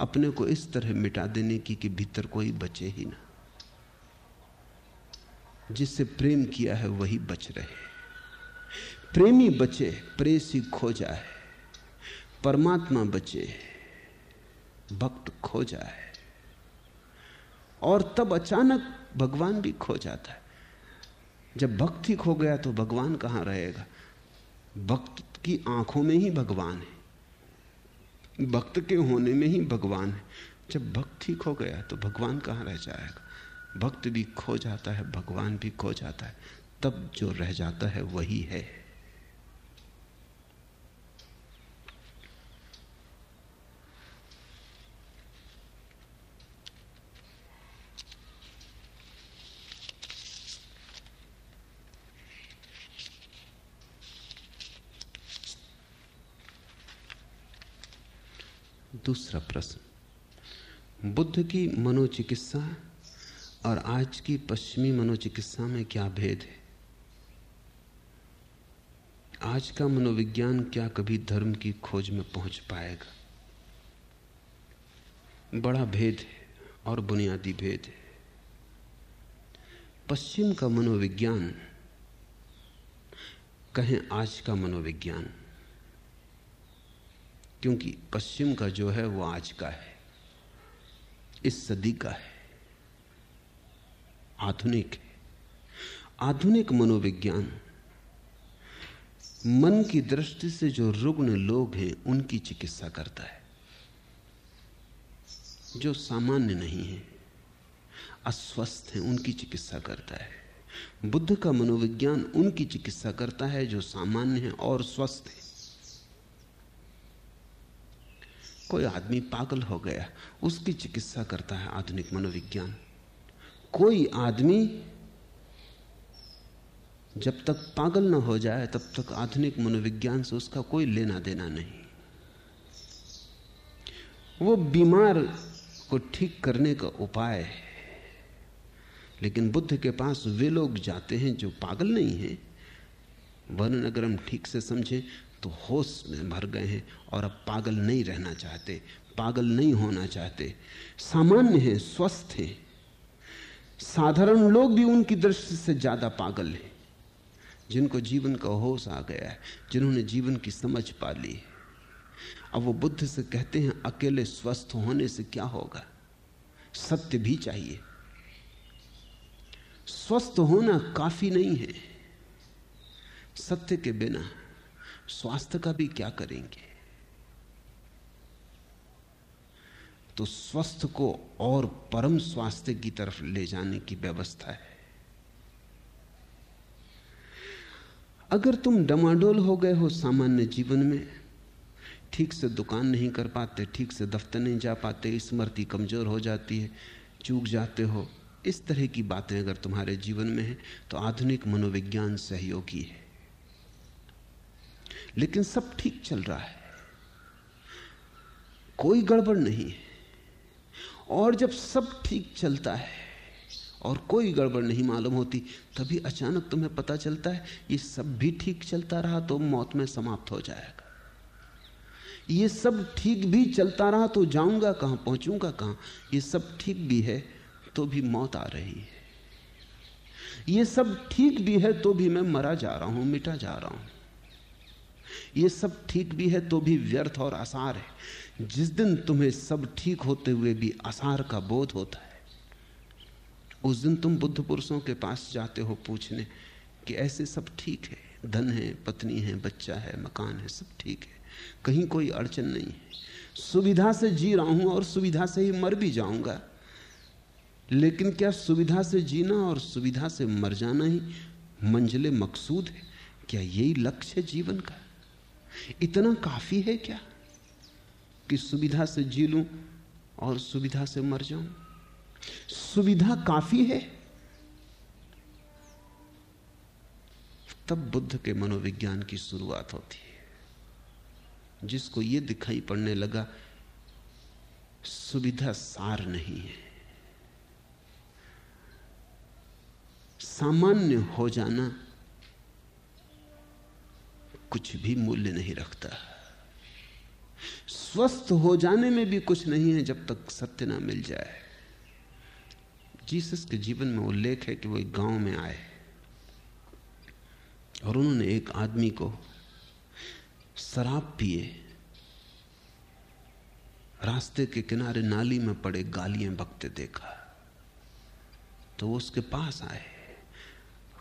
अपने को इस तरह मिटा देने की कि भीतर कोई बचे ही ना। जिससे प्रेम किया है वही बच रहे प्रेमी बचे, प्रेसी खो जाए परमात्मा बचे भक्त खो जाए। और तब अचानक भगवान भी खो जाता है। जब भक्त ही खो गया तो भगवान कहाँ रहेगा? भक्त की आँखों में ही भगवान है। भक्त के होने में ही भगवान है। जब भक्त ही खो गया तो भगवान कहाँ रह जाएगा? भक्त भी खो जाता है, भगवान भी खो जाता है। तब जो रह जाता है वही है। दूसरा प्रश्न। बुद्ध की मनोचिकित्सा और आज की पश्चिमी मनोचिकित्सा में क्या भेद है? आज का मनोविज्ञान क्या कभी धर्म की खोज में पहुँच पाएगा? बड़ा भेद है और बुनियादी भेद है। पश्चिम का मनोविज्ञान, कहें आज का मनोविज्ञान क्योंकि पश्चिम का जो है वो आज का है, इस सदी का है, आधुनिक है। आधुनिक मनोविज्ञान मन की दृष्टि से जो रुग्ण लोग हैं, उनकी चिकित्सा करता है, जो सामान्य नहीं है, अस्वस्थ हैं, उनकी चिकित्सा करता है। बुद्ध का मनोविज्ञान उनकी चिकित्सा करता है जो सामान्य है और स्वस्थ है। कोई आदमी पागल हो गया, उसकी चिकित्सा करता है आधुनिक मनोविज्ञान। कोई आदमी जब तक पागल ना हो जाए, तब तक आधुनिक मनोविज्ञान से उसका कोई लेना देना नहीं। वो बीमार को ठीक करने का उपाय है, लेकिन बुद्ध के पास वे लोग जाते हैं जो पागल नहीं हैं। वर्ण अगर हम ठीक से समझें तो होश में भर गए हैं और अब पागल नहीं रहना चाहते, पागल नहीं होना चाहते। सामान्य हैं, स्वस्थ हैं। साधारण लोग भी उनकी दृष्टि से ज़्यादा पागल हैं, जिनको जीवन का होश आ गया है, जिन्होंने जीवन की समझ पा ली अब वो बुद्ध से कहते हैं, अकेले स्वस्थ होने से क्या होगा? सत्य भी चाहिए। स्वस्थ होना काफ़ी नहीं है। सत्य के बिना स्वास्थ्य का भी क्या करेंगे? तो स्वस्थ को और परम स्वास्थ्य की तरफ़ ले जाने की व्यवस्था है। अगर तुम डमाडोल हो गए हो सामान्य जीवन में, ठीक से दुकान नहीं कर पाते, ठीक से दफ्तर नहीं जा पाते, स्मृति कमज़ोर हो जाती है, चूक जाते हो, इस तरह की बातें अगर तुम्हारे जीवन में है तो आधुनिक मनोविज्ञान सहयोगी है। लेकिन सब ठीक चल रहा है। कोई गड़बड़ नहीं है। और जब सब ठीक चलता है और कोई गड़बड़ नहीं मालूम होती, तभी अचानक तुम्हें पता चलता है, ये सब भी ठीक चलता रहा तो मौत में समाप्त हो जाएगा। ये सब ठीक भी चलता रहा तो जाऊँगा कहाँ, पहुंचूँगा कहाँ? ये सब ठीक भी है तो भी मौत आ रही है। ये सब ठीक भी है तो भी मैं मरा जा रहा हूँ, मिटा जा रहा हूँ। ये सब ठीक भी है तो भी व्यर्थ और आसार है। जिस दिन तुम्हें सब ठीक होते हुए भी आसार का बोध होता है, उस दिन तुम बुद्ध पुरुषों के पास जाते हो पूछने कि ऐसे सब ठीक है? धन है, पत्नी है, बच्चा है, मकान है, सब ठीक है। कहीं कोई अड़चन नहीं है। सुविधा से जी रहा हूँ और सुविधा से ही मर भी जाऊँगा। लेकिन क्या सुविधा से जीना और सुविधा से मर जाना ही मंजिले मकसूद है? क्या यही लक्ष्य है जीवन का? इतना काफ़ी है क्या कि सुविधा से जी लूँ और सुविधा से मर जाऊँ? सुविधा काफ़ी है। तब बुद्ध के मनोविज्ञान की शुरुआत होती है। जिसको यह दिखाई पड़ने लगा, सुविधा सार नहीं है। सामान्य हो जाना कुछ भी मूल्य नहीं रखता। स्वस्थ हो जाने में भी कुछ नहीं है जब तक सत्य ना मिल जाए। जीसस के जीवन में उल्लेख है कि वो एक गाँव में आए और उन्होंने एक आदमी को शराब पिए। रास्ते के किनारे नाली में पड़े गालियाँ बकते देखा। तो वो उसके पास आए।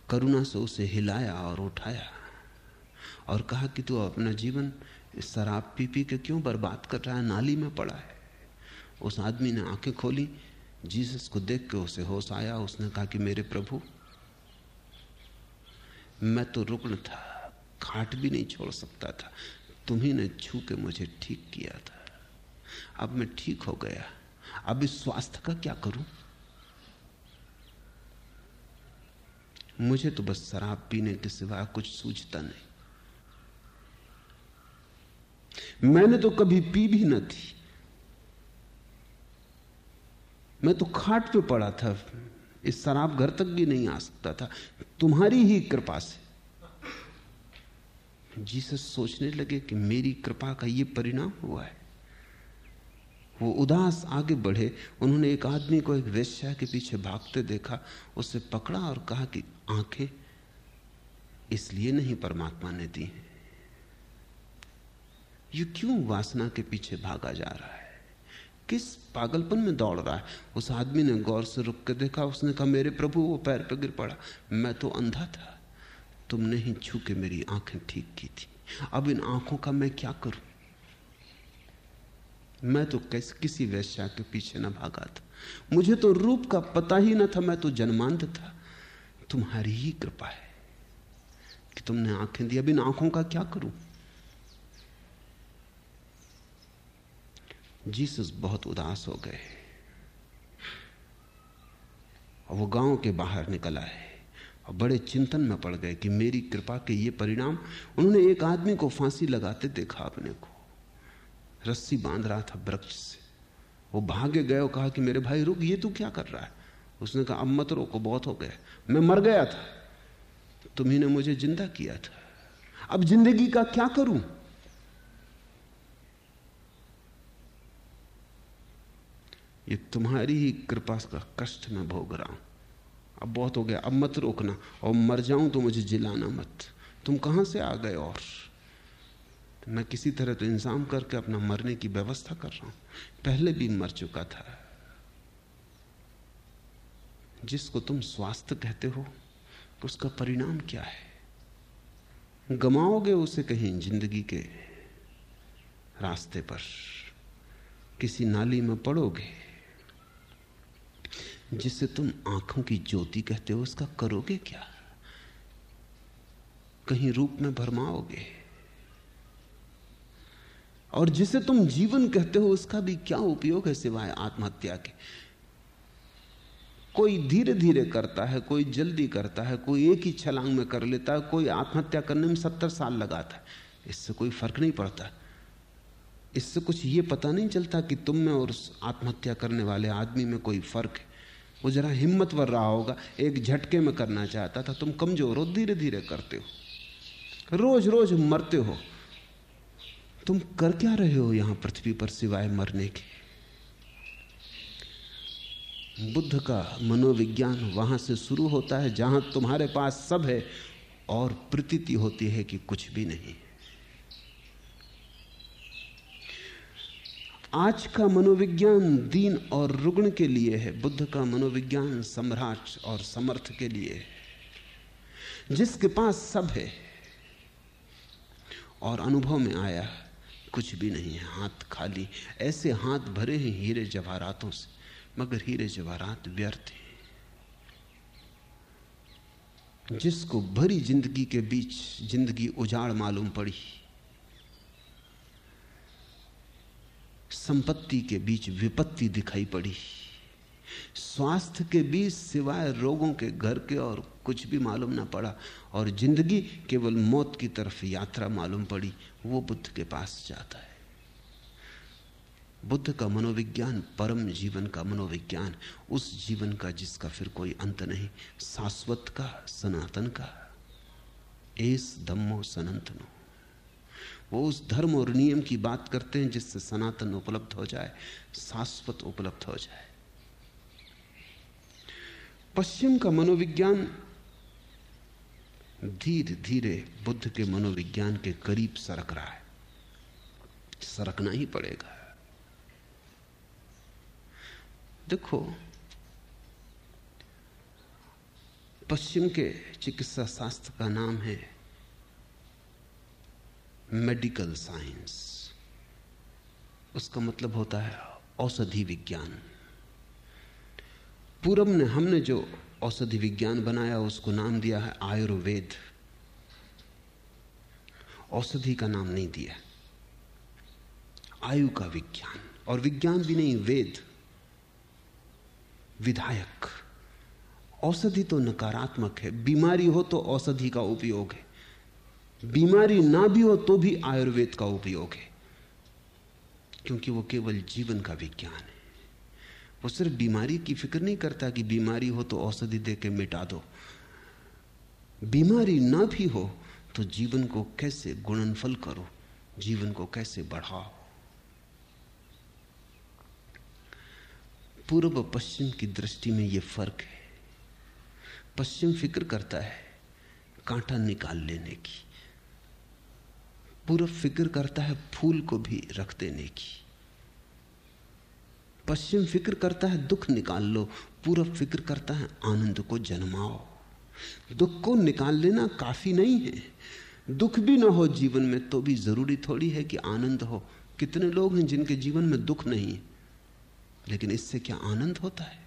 करुणा से उसे हिलाया और उठाया। और कहा कि तू अपना जीवन शराब पी पी के क्यों बर्बाद कर रहा है? नाली में पड़ा है। उस आदमी ने आँखें खोली, जीसस को देख के उसे होश आया। उसने कहा कि मेरे प्रभु, मैं तो रुकन था, खाट भी नहीं छोड़ सकता था। तुम्ही ने छू के मुझे ठीक किया था। अब मैं ठीक हो गया। अब इस स्वास्थ्य का क्या करूँ? मुझे तो बस शराब पीने के सिवा कुछ सूझता नहीं। मैंने तो कभी पी भी न थी। मैं तो खाट पे पड़ा था। इस शराब घर तक भी नहीं आ सकता था। तुम्हारी ही कृपा से। जीसस सोचने लगे कि मेरी कृपा का ये परिणाम हुआ है। वो उदास आगे बढ़े। उन्होंने एक आदमी को एक वेश्या के पीछे भागते देखा। उसे पकड़ा और कहा कि, आँखें इसलिए नहीं परमात्मा ने दी हैं। ये क्यों वासना के पीछे भागा जा रहा है? किस पागलपन में दौड़ रहा है? उस आदमी ने गौर से रुक के देखा, उसने कहा, मेरे प्रभु, वो पैर पर गिर पड़ा। मैं तो अंधा था। तुमने ही छू के मेरी आँखें ठीक की थी। अब इन आँखों का मैं क्या करूँ? मैं तो कैसे, किसी वैश्या के पीछे ना भागा था। मुझे तो रूप का पता ही ना था, मैं तो जन्मांध था। तुम्हारी ही कृपा है कि तुमने आँखें दी। अब इन आँखों का क्या करूँ? जीसस बहुत उदास हो गए। और वो गाँव के बाहर निकल आए और बड़े चिंतन में पड़ गए कि मेरी कृपा के ये परिणाम उन्होंने एक आदमी को फांसी लगाते देखा अपने को। रस्सी बाँध रहा था वृक्ष से। वो भागे गए और कहा कि मेरे भाई, रुक, ये तू क्या कर रहा है? उसने कहा, अब मत रोको, बहुत हो गया मैं मर गया था। तुम्ही ने मुझे ज़िंदा किया था। अब ज़िंदगी का क्या करूँ? ये तुम्हारी ही कृपा का कष्ट मैं भोग रहा हूँ। अब बहुत हो गया, अब मत रोकना। और मर जाऊँ तो मुझे जिलाना मत। तुम कहाँ से आ गए और? मैं किसी तरह तो इंतज़ाम करके अपना मरने की व्यवस्था कर रहा हूँ। पहले भी मर चुका था। जिसको तुम स्वास्थ्य कहते हो, उसका परिणाम क्या है? गमाओगे उसे कहीं ज़िंदगी के रास्ते पर? किसी नाली में पड़ोगे? जिसे तुम आँखों की ज्योति कहते हो, उसका करोगे क्या? कहीं रूप में भरमाओगे? और जिसे तुम जीवन कहते हो, उसका भी क्या उपयोग है सिवाय आत्महत्या के? कोई धीरे धीरे करता है, कोई जल्दी करता है, कोई एक ही छलांग में कर लेता है, कोई आत्महत्या करने में सत्तर साल लगाता है। इससे कोई फ़र्क नहीं पड़ता। इससे कुछ ये पता नहीं चलता कि तुम में और आत्महत्या करने वाले आदमी में कोई फ़र्क है। वो जरा हिम्मतवर रहा होगा, एक झटके में करना चाहता था। तुम कमज़ोर हो धीरे धीरे करते हो। रोज रोज मरते हो। तुम कर क्या रहे हो यहाँ पृथ्वी पर सिवाय मरने के? बुद्ध का मनोविज्ञान वहाँ से शुरू होता है, जहाँ तुम्हारे पास सब है और प्रतीति होती है कि कुछ भी नहीं आज का मनोविज्ञान दीन और रुग्ण के लिए है, बुद्ध का मनोविज्ञान सम्राट और समर्थ के लिए है। जिसके पास सब है और अनुभव में आया, कुछ भी नहीं है, हाथ खाली। ऐसे हाथ भरे हैं हीरे जवाहरातों से, मगर हीरे जवाहरात व्यर्थ हैं। जिसको भरी ज़िंदगी के बीच ज़िंदगी उजाड़ मालूम पड़ी संपत्ति के बीच विपत्ति दिखाई पड़ी। स्वास्थ्य के बीच सिवाय रोगों के घर के और कुछ भी मालूम ना पड़ा और ज़िंदगी केवल मौत की तरफ़ यात्रा मालूम पड़ी, वो बुद्ध के पास जाता है। बुद्ध का मनोविज्ञान परम जीवन का मनोविज्ञान, उस जीवन का जिसका फिर कोई अंत नहीं, शाश्वत का, सनातन का। एस धम्मो सनातनो। वो उस धर्म और नियम की बात करते हैं जिससे सनातन उपलब्ध हो जाए, शाश्वत उपलब्ध हो जाए। पश्चिम का मनोविज्ञान धीरे धीरे बुद्ध के मनोविज्ञान के करीब सरक रहा है। सरकना ही पड़ेगा। देखो, पश्चिम के चिकित्सा शास्त्र का नाम है मेडिकल साइंस। उसका मतलब होता है औषधि विज्ञान। पूरब ने हमने जो औषधि विज्ञान बनाया, उसको नाम दिया है आयुर्वेद। औषधि का नाम नहीं दिया। आयु का विज्ञान। और विज्ञान भी नहीं, वेद। विधायक। औषधि तो नकारात्मक है। बीमारी हो तो औषधि का उपयोग है। बीमारी ना भी हो तो भी आयुर्वेद का उपयोग है। क्योंकि वो केवल जीवन का विज्ञान है। वो सिर्फ़ बीमारी की फ़िक्र नहीं करता कि बीमारी हो तो औषधि दे के मिटा दो। बीमारी ना भी हो तो जीवन को कैसे गुणनफल करो, जीवन को कैसे बढ़ाओ। पूर्व पश्चिम की दृष्टि में यह फ़र्क है। पश्चिम फ़िक्र करता है कांटा निकाल लेने की। पूर्व फ़िक्र करता है फूल को भी रख देने की। पश्चिम फ़िक्र करता है दुख निकाल लो पूर्व फ़िक्र करता है आनंद को जन्माओ। दुख को निकाल लेना काफ़ी नहीं है। दुख भी ना हो जीवन में तो भी ज़रूरी थोड़ी है कि आनंद हो। कितने लोग हैं जिनके जीवन में दुख नहीं है, लेकिन इससे क्या आनंद होता है?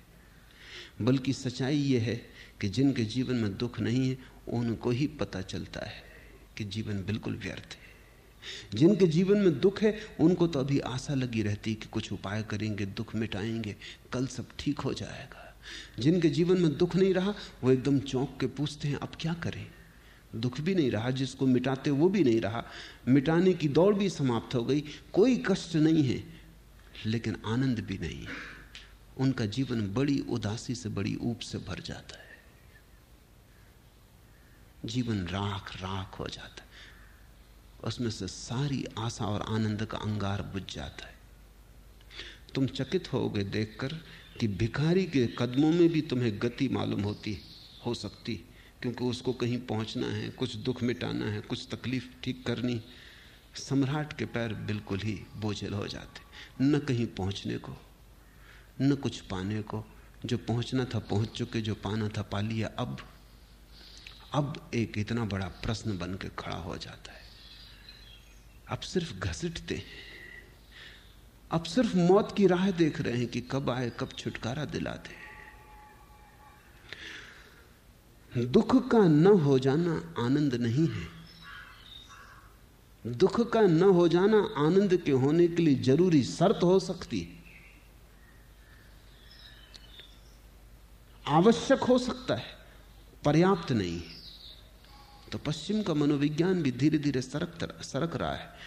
बल्कि सच्चाई यह है कि जिनके जीवन में दुख नहीं है, उनको ही पता चलता है कि जीवन बिल्कुल व्यर्थ है। जिनके जीवन में दुख है, उनको तो अभी आशा लगी रहती कि कुछ उपाय करेंगे, दुख मिटाएँगे, कल सब ठीक हो जाएगा। जिनके जीवन में दुख नहीं रहा, वो एकदम चौंक के पूछते हैं, अब क्या करें? दुख भी नहीं रहा, जिसको मिटाते वो भी नहीं रहा। मिटाने की दौड़ भी समाप्त हो गई, कोई कष्ट नहीं है, लेकिन आनंद भी नहीं है। उनका जीवन बड़ी उदासी से, बड़ी ऊप से भर जाता है। जीवन राख राख हो जाता है। उसमें से सारी आशा और आनंद का अंगार बुझ जाता है। तुम चकित होगे देखकर कि भिखारी के कदमों में भी तुम्हें गति मालूम होती, हो सकती, क्योंकि उसको कहीं पहुँचना है, कुछ दुख मिटाना है, कुछ तकलीफ़ ठीक करनी, सम्राट के पैर बिल्कुल ही बोझल हो जाते। न कहीं पहुँचने को, न कुछ पाने को, जो पहुँचना था पहुँच चुके, जो पाना था पा लिया, अब अब एक इतना बड़ा प्रश्न बन के खड़ा हो जाता है। अब सिर्फ़ घसीटते हैं। अब सिर्फ़ मौत की राह देख रहे हैं कि कब आए, कब छुटकारा दिला दे दुख का न हो जाना आनंद नहीं है। दुख का न हो जाना आनंद के होने के लिए ज़रूरी शर्त हो सकती है। आवश्यक हो सकता है, पर्याप्त नहीं है। तो पश्चिम का मनोविज्ञान भी धीरे धीरे सरक सरक रहा है।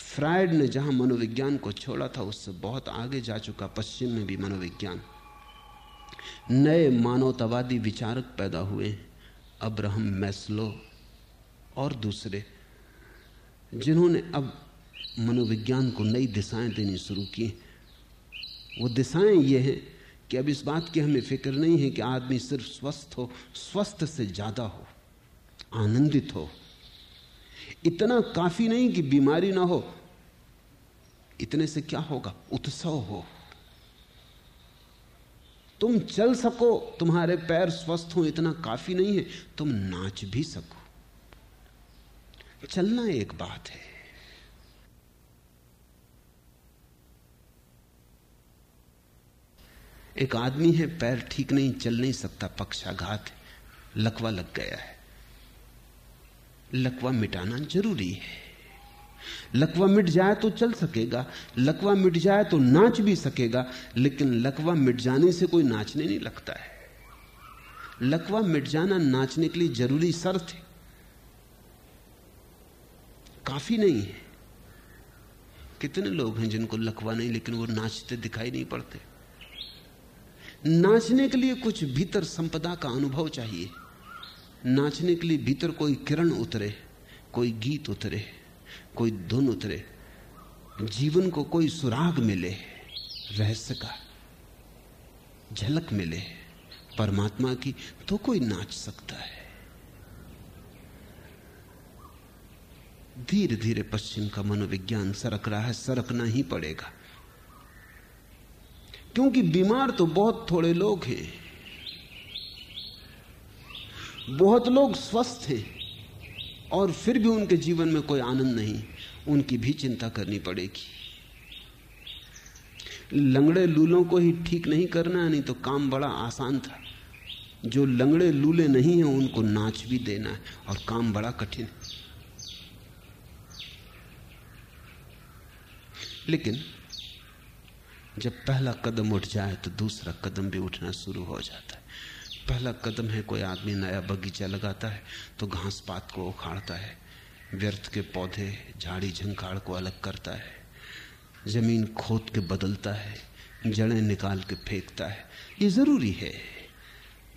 फ्रायड ने जहाँ मनोविज्ञान को छोड़ा था, उससे बहुत आगे जा चुका, पश्चिम में भी मनोविज्ञान। नए मानवतावादी विचारक पैदा हुए, अब्राहम मैस्लो और दूसरे, जिन्होंने अब मनोविज्ञान को नई दिशाएँ देनी शुरू की। वो दिशाएँ ये हैं कि अब इस बात की हमें फ़िक्र नहीं है कि आदमी सिर्फ़ स्वस्थ हो, स्वस्थ से ज़्यादा हो, आनंदित हो इतना काफ़ी नहीं कि बीमारी ना हो। इतने से क्या होगा? उत्सव हो। तुम चल सको, तुम्हारे पैर स्वस्थ हो, इतना काफ़ी नहीं है। तुम नाच भी सको। चलना एक बात है। एक आदमी है, पैर ठीक नहीं, चल नहीं सकता, पक्षाघात, लकवा लग गया है। लकवा मिटाना ज़रूरी है। लकवा मिट जाए तो चल सकेगा, लकवा मिट जाए तो नाच भी सकेगा, लेकिन लकवा मिट जाने से कोई नाचने नहीं लगता है। लकवा मिट जाना नाचने के लिए ज़रूरी शर्त है। काफ़ी नहीं है। कितने लोग हैं जिनको लकवा नहीं, लेकिन वो नाचते दिखाई नहीं पड़ते? नाचने के लिए कुछ भीतर संपदा का अनुभव चाहिए। नाचने के लिए भीतर कोई किरण उतरे, कोई गीत उतरे, कोई धुन उतरे, जीवन को कोई सुराग मिले, रहस्य का झलक मिले, परमात्मा की तो कोई नाच सकता है। धीरे धीरे पश्चिम का मनोविज्ञान सरक रहा है, सरकना ही पड़ेगा। क्योंकि बीमार तो बहुत थोड़े लोग हैं। बहुत लोग स्वस्थ हैं और फिर भी उनके जीवन में कोई आनंद नहीं, उनकी भी चिंता करनी पड़ेगी। लंगड़े लूलों को ही ठीक नहीं करना है नहीं तो काम बड़ा आसान था। जो लंगड़े लूले नहीं हैं, उनको नाच भी देना है और काम बड़ा कठिन है। लेकिन जब पहला कदम उठ जाए तो दूसरा कदम भी उठना शुरू हो जाता है। पहला कदम है, कोई आदमी नया बगीचा लगाता है तो घास पात को उखाड़ता है, व्यर्थ के पौधे, झाड़ी झंकाड़ को अलग करता है, ज़मीन खोद के बदलता है, जड़ें निकाल के फेंकता है, ये ज़रूरी है।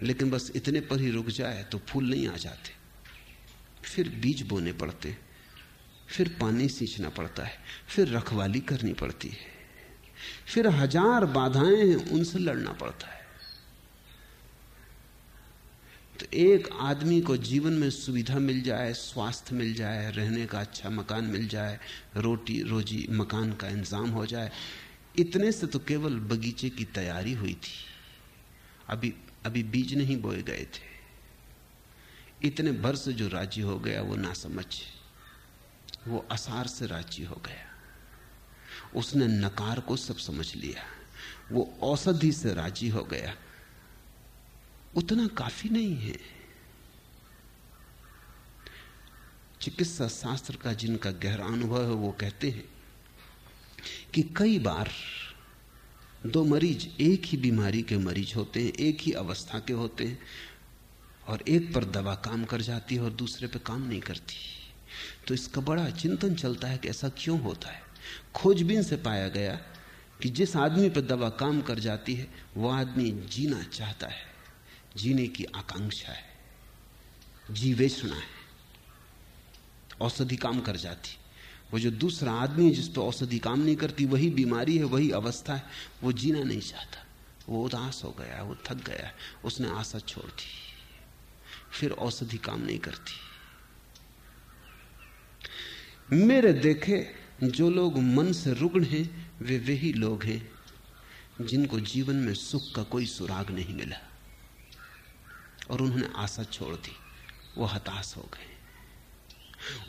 लेकिन बस इतने पर ही रुक जाए तो फूल नहीं आ जाते। फिर बीज बोने पड़ते, फिर पानी सींचना पड़ता है, फिर रखवाली करनी पड़ती है, फिर हज़ार बाधाएँ हैं उनसे लड़ना पड़ता है। तो एक आदमी को जीवन में सुविधा मिल जाए, स्वास्थ्य मिल जाए, रहने का अच्छा मकान मिल जाए, रोटी, रोजी मकान का इंतज़ाम हो जाए, इतने से तो केवल बगीचे की तैयारी हुई थी। अभी अभी बीज नहीं बोए गए थे। इतने भर से जो राज़ी हो गया, वो ना समझ वो असार से राज़ी हो गया। उसने नकार को सब समझ लिया। वो औषधि से राज़ी हो गया। उतना काफ़ी नहीं है। चिकित्सा शास्त्र का जिनका गहरा अनुभव है, वो कहते हैं कि कई बार दो मरीज़ एक ही बीमारी के मरीज़ होते हैं, एक ही अवस्था के होते हैं और एक पर दवा काम कर जाती है और दूसरे पे काम नहीं करती। तो इसका बड़ा चिंतन चलता है कि ऐसा क्यों होता है। खोजबीन से पाया गया कि जिस आदमी पर दवा काम कर जाती है वह आदमी जीना चाहता है। जीने की आकांक्षा है। जीवेषणा है। औषधि काम कर जाती। वो जो दूसरा आदमी जिस पर औषधि काम नहीं करती, वही बीमारी है, वही अवस्था है, वो जीना नहीं चाहता। वो उदास हो गया वो थक गया उसने आशा छोड़ दी। फिर औषधि काम नहीं करती। मेरे देखे जो लोग मन से रुग्ण हैं, वे वही लोग हैं, जिनको जीवन में सुख का कोई सुराग नहीं मिला। और उन्होंने आशा छोड़ दी। वो हताश हो गए।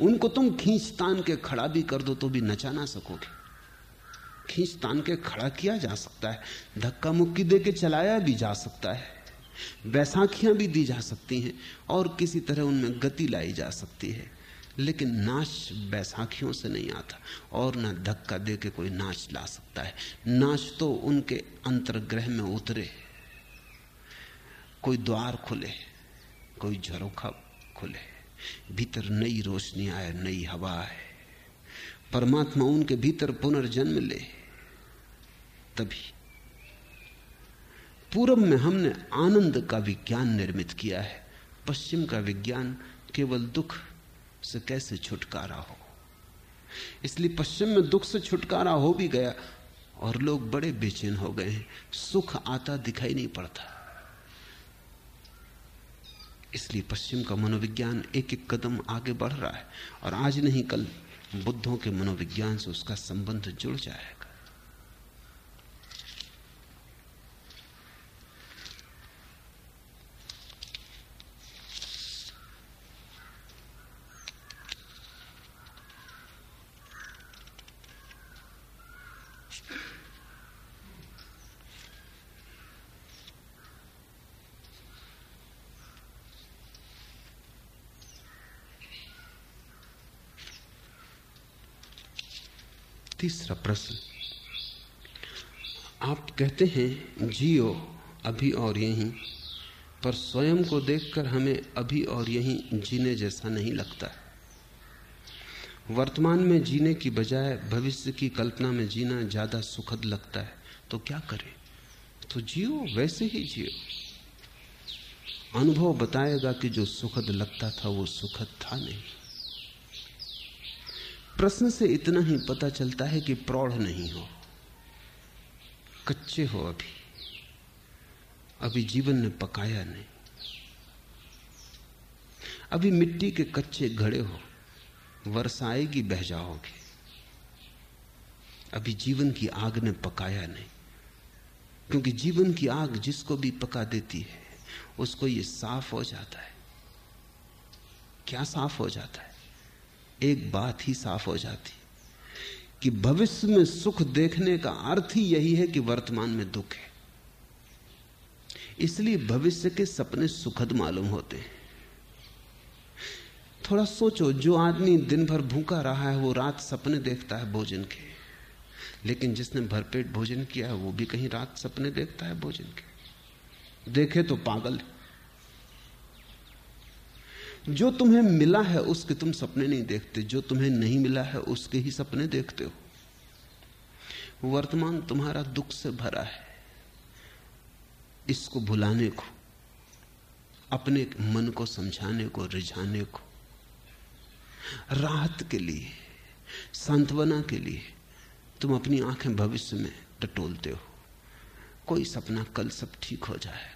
उनको तुम खींच तान के खड़ा भी कर दो तो भी नचा ना सकोगे। खींच तान के खड़ा किया जा सकता है। धक्का मुक्की दे के चलाया भी जा सकता है। बैसाखियाँ भी दी जा सकती हैं और किसी तरह उनमें गति लाई जा सकती है। लेकिन नाच बैसाखियों से नहीं आता और ना धक्का दे के कोई नाच ला सकता है। नाच तो उनके अंतर्ग्रह में उतरे। कोई द्वार खुले, कोई झरोखा खुले, भीतर नई रोशनी आए, नई हवा आए। परमात्मा उनके भीतर पुनर्जन्म ले, तभी पूर्व में हमने आनंद का विज्ञान निर्मित किया है। पश्चिम का विज्ञान केवल दुख से कैसे छुटकारा हो? इसलिए पश्चिम में दुख से छुटकारा हो भी गया और लोग बड़े बेचैन हो गए हैं। सुख आता दिखाई नहीं पड़ता। इसलिए पश्चिम का मनोविज्ञान एक एक कदम आगे बढ़ रहा है। और आज नहीं, कल बुद्धों के मनोविज्ञान से उसका संबंध जुड़ जाएगा। प्रश्न। आप कहते हैं, जियो, अभी और यहीं। पर स्वयं को देखकर हमें अभी और यहीं जीने जैसा नहीं लगता। वर्तमान में जीने की बजाय भविष्य की कल्पना में जीना ज़्यादा सुखद लगता है। तो क्या करें? तो जियो, वैसे ही जियो। अनुभव बताएगा कि जो सुखद लगता था, वो सुखद था नहीं। प्रश्न से इतना ही पता चलता है कि प्रौढ़ नहीं हो। कच्चे हो अभी। अभी जीवन ने पकाया नहीं। अभी मिट्टी के कच्चे घड़े हो। वर्षा आएगी, बह जाओगे। अभी जीवन की आग ने पकाया नहीं। क्योंकि जीवन की आग जिसको भी पका देती है, उसको ये साफ़ हो जाता है। क्या साफ़ हो जाता है? एक बात ही साफ़ हो जाती कि भविष्य में सुख देखने का अर्थ ही यही है कि वर्तमान में दुख है। इसलिए भविष्य के सपने सुखद मालूम होते हैं। थोड़ा सोचो, जो आदमी दिन भर भूखा रहा है, वो रात सपने देखता है भोजन के। लेकिन जिसने भरपेट भोजन किया है, वो भी कहीं रात सपने देखता है भोजन के। देखे तो पागल है। जो तुम्हें मिला है उसके तुम सपने नहीं देखते। जो तुम्हें नहीं मिला है उसके ही सपने देखते हो। वर्तमान तुम्हारा दुख से भरा है। इसको भुलाने को, अपने मन को समझाने को, रिझाने को, राहत के लिए, सांत्वना के लिए तुम अपनी आँखें भविष्य में टटोलते हो। कोई सपना कल सब ठीक हो जाए।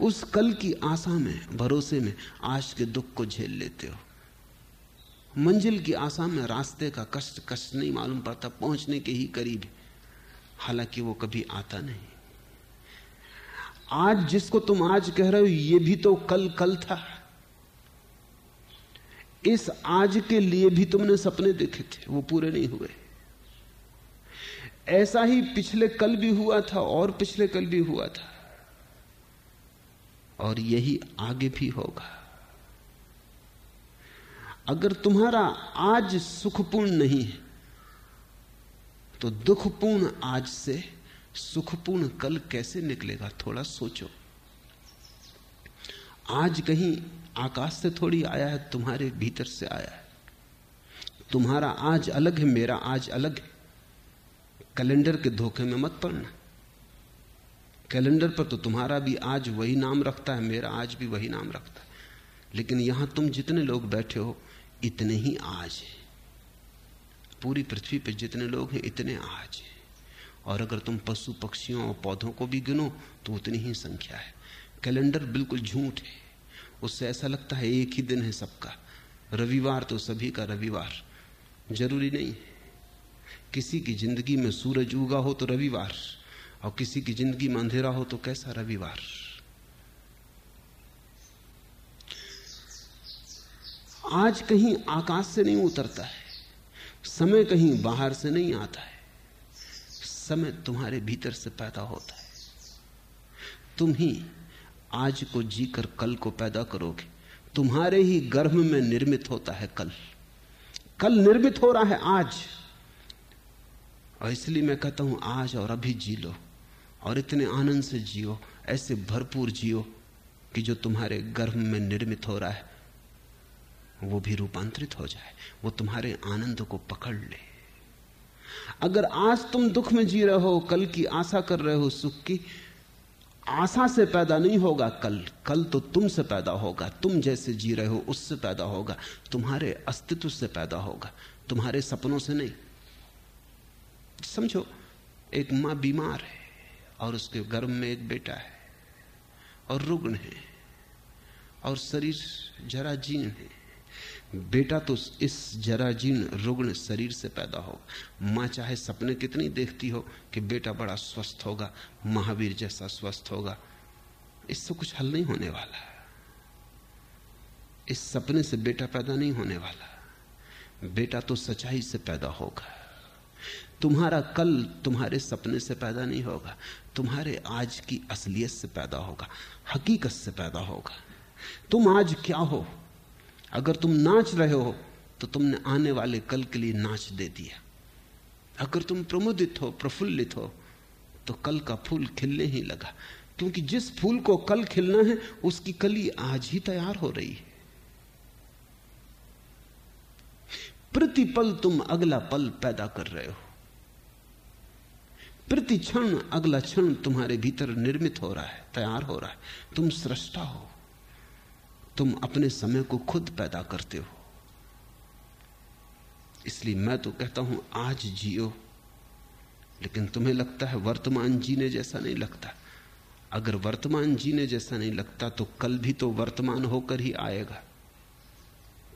उस कल की आशा में, भरोसे में आज के दुख को झेल लेते हो। मंजिल की आशा में रास्ते का कष्ट कष्ट नहीं मालूम पड़ता, पहुँचने के ही करीब हालाँकि वो कभी आता नहीं। आज जिसको तुम आज कह रहे हो, ये भी तो कल कल था। इस आज के लिए भी तुमने सपने देखे थे, वो पूरे नहीं हुए। ऐसा ही पिछले कल भी हुआ था, और पिछले कल भी हुआ था। और यही आगे भी होगा। अगर तुम्हारा आज सुखपूर्ण नहीं है तो दुखपूर्ण आज से सुखपूर्ण कल कैसे निकलेगा, थोड़ा सोचो। आज कहीं आकाश से थोड़ी आया है, तुम्हारे भीतर से आया है। तुम्हारा आज अलग है, मेरा आज अलग है। कैलेंडर के धोखे में मत पड़ना। कैलेंडर पर तो तुम्हारा भी आज वही नाम रखता है, मेरा आज भी वही नाम रखता है। लेकिन यहाँ तुम जितने लोग बैठे हो, इतने ही आज है। पूरी पृथ्वी पर जितने लोग हैं, इतने आज है। और अगर तुम पशु पक्षियों और पौधों को भी गिनो तो उतनी ही संख्या है। कैलेंडर बिल्कुल झूठ है। उससे ऐसा लगता है एक ही दिन है सबका। रविवार तो सभी का रविवार। ज़रूरी नहीं है। किसी की ज़िंदगी में सूरज उगा हो तो रविवार। और किसी की ज़िंदगी में अंधेरा हो तो कैसा रविवार? आज कहीं आकाश से नहीं उतरता है, समय कहीं बाहर से नहीं आता है, समय तुम्हारे भीतर से पैदा होता है। तुम ही आज को जीकर कल को पैदा करोगे, तुम्हारे ही गर्भ में निर्मित होता है कल। कल निर्मित हो रहा है आज। और इसलिए मैं कहता हूँ, आज और अभी जी लो। और इतने आनंद से जियो, ऐसे भरपूर जियो कि जो तुम्हारे गर्भ में निर्मित हो रहा है, वो भी रूपांतरित हो जाए, वो तुम्हारे आनंद को पकड़ ले। अगर आज तुम दुख में जी रहे हो, कल की आशा कर रहे हो, सुख की, आशा से पैदा नहीं होगा कल कल तो तुमसे पैदा होगा, तुम जैसे जी रहे हो उससे पैदा होगा, तुम्हारे अस्तित्व से पैदा होगा, तुम्हारे सपनों से नहीं। समझो, एक माँ बीमार है। और उसके गर्भ में एक बेटा है और रुग्ण है और शरीर जरा जीर्ण है। बेटा तो इस जरा जीर्ण रुग्ण शरीर से पैदा होगा माँ चाहे सपने कितनी देखती हो कि बेटा बड़ा स्वस्थ होगा, महावीर जैसा स्वस्थ होगा। इससे कुछ हल नहीं होने वाला। इस सपने से बेटा पैदा नहीं होने वाला। बेटा तो सच्चाई से पैदा होगा। तुम्हारा कल तुम्हारे सपने से पैदा नहीं होगा। तुम्हारे आज की असलियत से पैदा होगा, हकीकत से पैदा होगा। तुम आज क्या हो? अगर तुम नाच रहे हो तो तुमने आने वाले कल के लिए नाच दे दिया। अगर तुम प्रमुदित हो, प्रफुल्लित हो तो कल का फूल खिलने ही लगा। क्योंकि जिस फूल को कल खिलना है, उसकी कली आज ही तैयार हो रही है। प्रतिपल तुम अगला पल पैदा कर रहे हो। प्रति क्षण अगला क्षण तुम्हारे भीतर निर्मित हो रहा है, तैयार हो रहा है। तुम सृष्टा हो। तुम अपने समय को खुद पैदा करते हो। इसलिए मैं तो कहता हूँ, आज जियो। लेकिन तुम्हें लगता है वर्तमान जीने जैसा नहीं लगता। अगर वर्तमान जीने जैसा नहीं लगता तो कल भी तो वर्तमान होकर ही आएगा।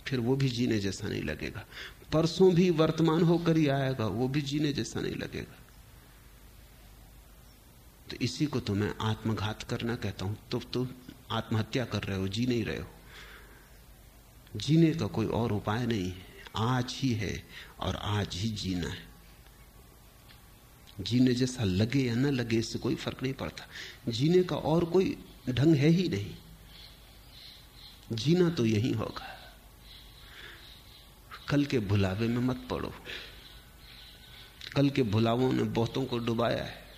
फिर वो भी जीने जैसा नहीं लगेगा। परसों भी वर्तमान होकर ही आएगा, वो भी जीने जैसा नहीं लगेगा। तो इसी को तो मैं आत्मघात करना कहता हूँ। तो, तो आत्महत्या कर रहे हो जी नहीं रहे हो। जीने का कोई और उपाय नहीं आज ही है और आज ही जीना है। जीने जैसा लगे या न लगे इससे कोई फ़र्क नहीं पड़ता। जीने का और कोई ढंग है ही नहीं। जीना तो यही होगा। कल के भुलावे में मत पड़ो। कल के भुलावों ने बहुतों को डुबाया है।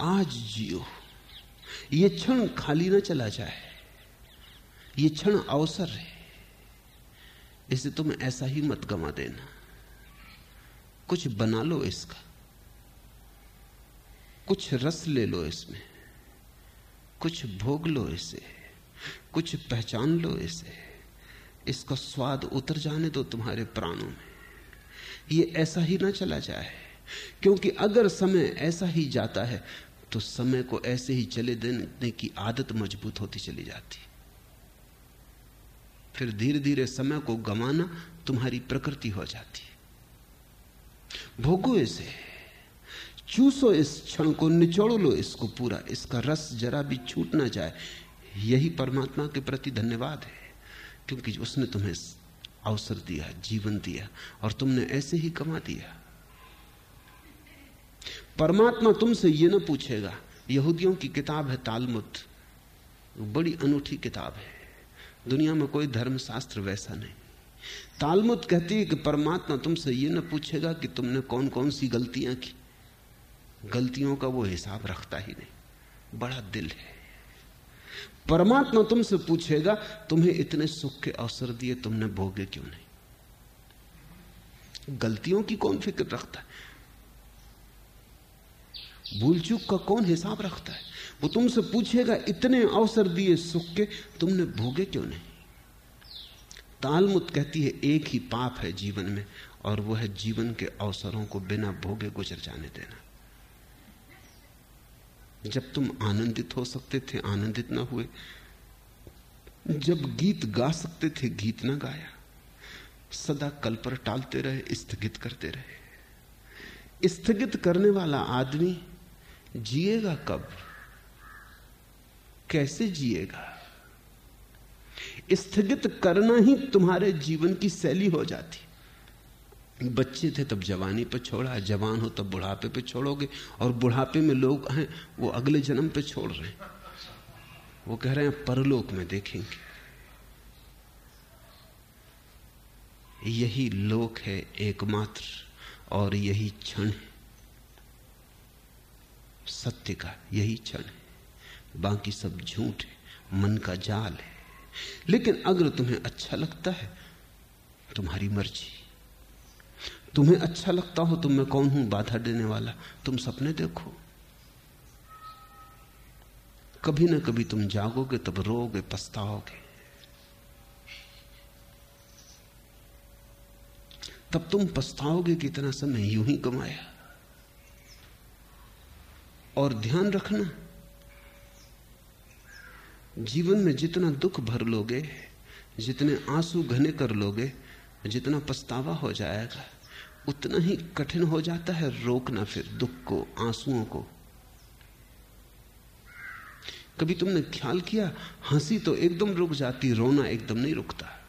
आज जियो। ये क्षण खाली ना चला जाए। ये क्षण अवसर है। इसे तुम ऐसा ही मत गमा देना। कुछ बना लो इसका। कुछ रस ले लो इसमें। कुछ भोग लो इसे। कुछ पहचान लो इसे। इसका स्वाद उतर जाने दो तुम्हारे प्राणों में। ये ऐसा ही ना चला जाए। क्योंकि अगर समय ऐसा ही जाता है तो समय को ऐसे ही चले देने की आदत मज़बूत होती चली जाती फिर धीरे धीरे समय को गमाना तुम्हारी प्रकृति हो जाती भोगो इसे, चूसो इस क्षण को, निचोड़ लो इसको पूरा, इसका रस जरा भी छूट ना जाए। यही परमात्मा के प्रति धन्यवाद है, क्योंकि उसने तुम्हें अवसर दिया, जीवन दिया, और तुमने ऐसे ही कमा दिया। परमात्मा तुमसे यह ना पूछेगा, यहूदियों की किताब है तालमुद बड़ी अनूठी किताब है। दुनिया में कोई धर्मशास्त्र वैसा नहीं। तालमुद कहती है कि परमात्मा तुमसे यह ना पूछेगा कि तुमने कौन कौन सी गलतियाँ की। गलतियों का वो हिसाब रखता ही नहीं। बड़ा दिल है। परमात्मा तुमसे पूछेगा, तुम्हें इतने सुख के अवसर दिए तुमने भोगे क्यों नहीं? गलतियों की कौन फ़िक्र रखता है? भूल चूक का कौन हिसाब रखता है? वो तुमसे पूछेगा, इतने अवसर दिए सुख के, तुमने भोगे क्यों नहीं? तालमुत कहती है, एक ही पाप है जीवन में, और वह है जीवन के अवसरों को बिना भोगे गुजर जाने देना. जब तुम आनंदित हो सकते थे, आनंदित ना हुए, जब गीत गा सकते थे, गीत ना गाया, सदा कल पर टालते रहे, स्थगित करते रहे। स्थगित करने वाला आदमी जिएगा कब? कैसे जिएगा? स्थगित करना ही तुम्हारे जीवन की शैली हो जाती। बच्चे थे तब जवानी पे छोड़ा, जवान हो तब बुढ़ापे पे छोड़ोगे, और बुढ़ापे में लोग हैं, वो अगले जन्म पे छोड़ रहे हैं। वो कह रहे हैं, परलोक में देखेंगे। यही लोक है एकमात्र, और यही क्षण है। सत्य का यही क्षण है। बाकी सब झूठ है, मन का जाल है। लेकिन अगर तुम्हें अच्छा लगता है, तुम्हारी मर्ज़ी। तुम्हें अच्छा लगता हो तो मैं कौन हूँ बाधा देने वाला? तुम सपने देखो। कभी ना कभी तुम जागोगे, तब रोगे, पछताओगे। तब तुम पछताओगे कि इतना समय यूँ ही गमाया। और ध्यान रखना। जीवन में जितना दुख भर लोगे, जितने आँसू घने कर लोगे, जितना पछतावा हो जाएगा, उतना ही कठिन हो जाता है रोकना फिर दुख को, आंसुओं को। कभी तुमने ख्याल किया, हँसी तो एकदम रुक जाती, रोना एकदम नहीं रुकता।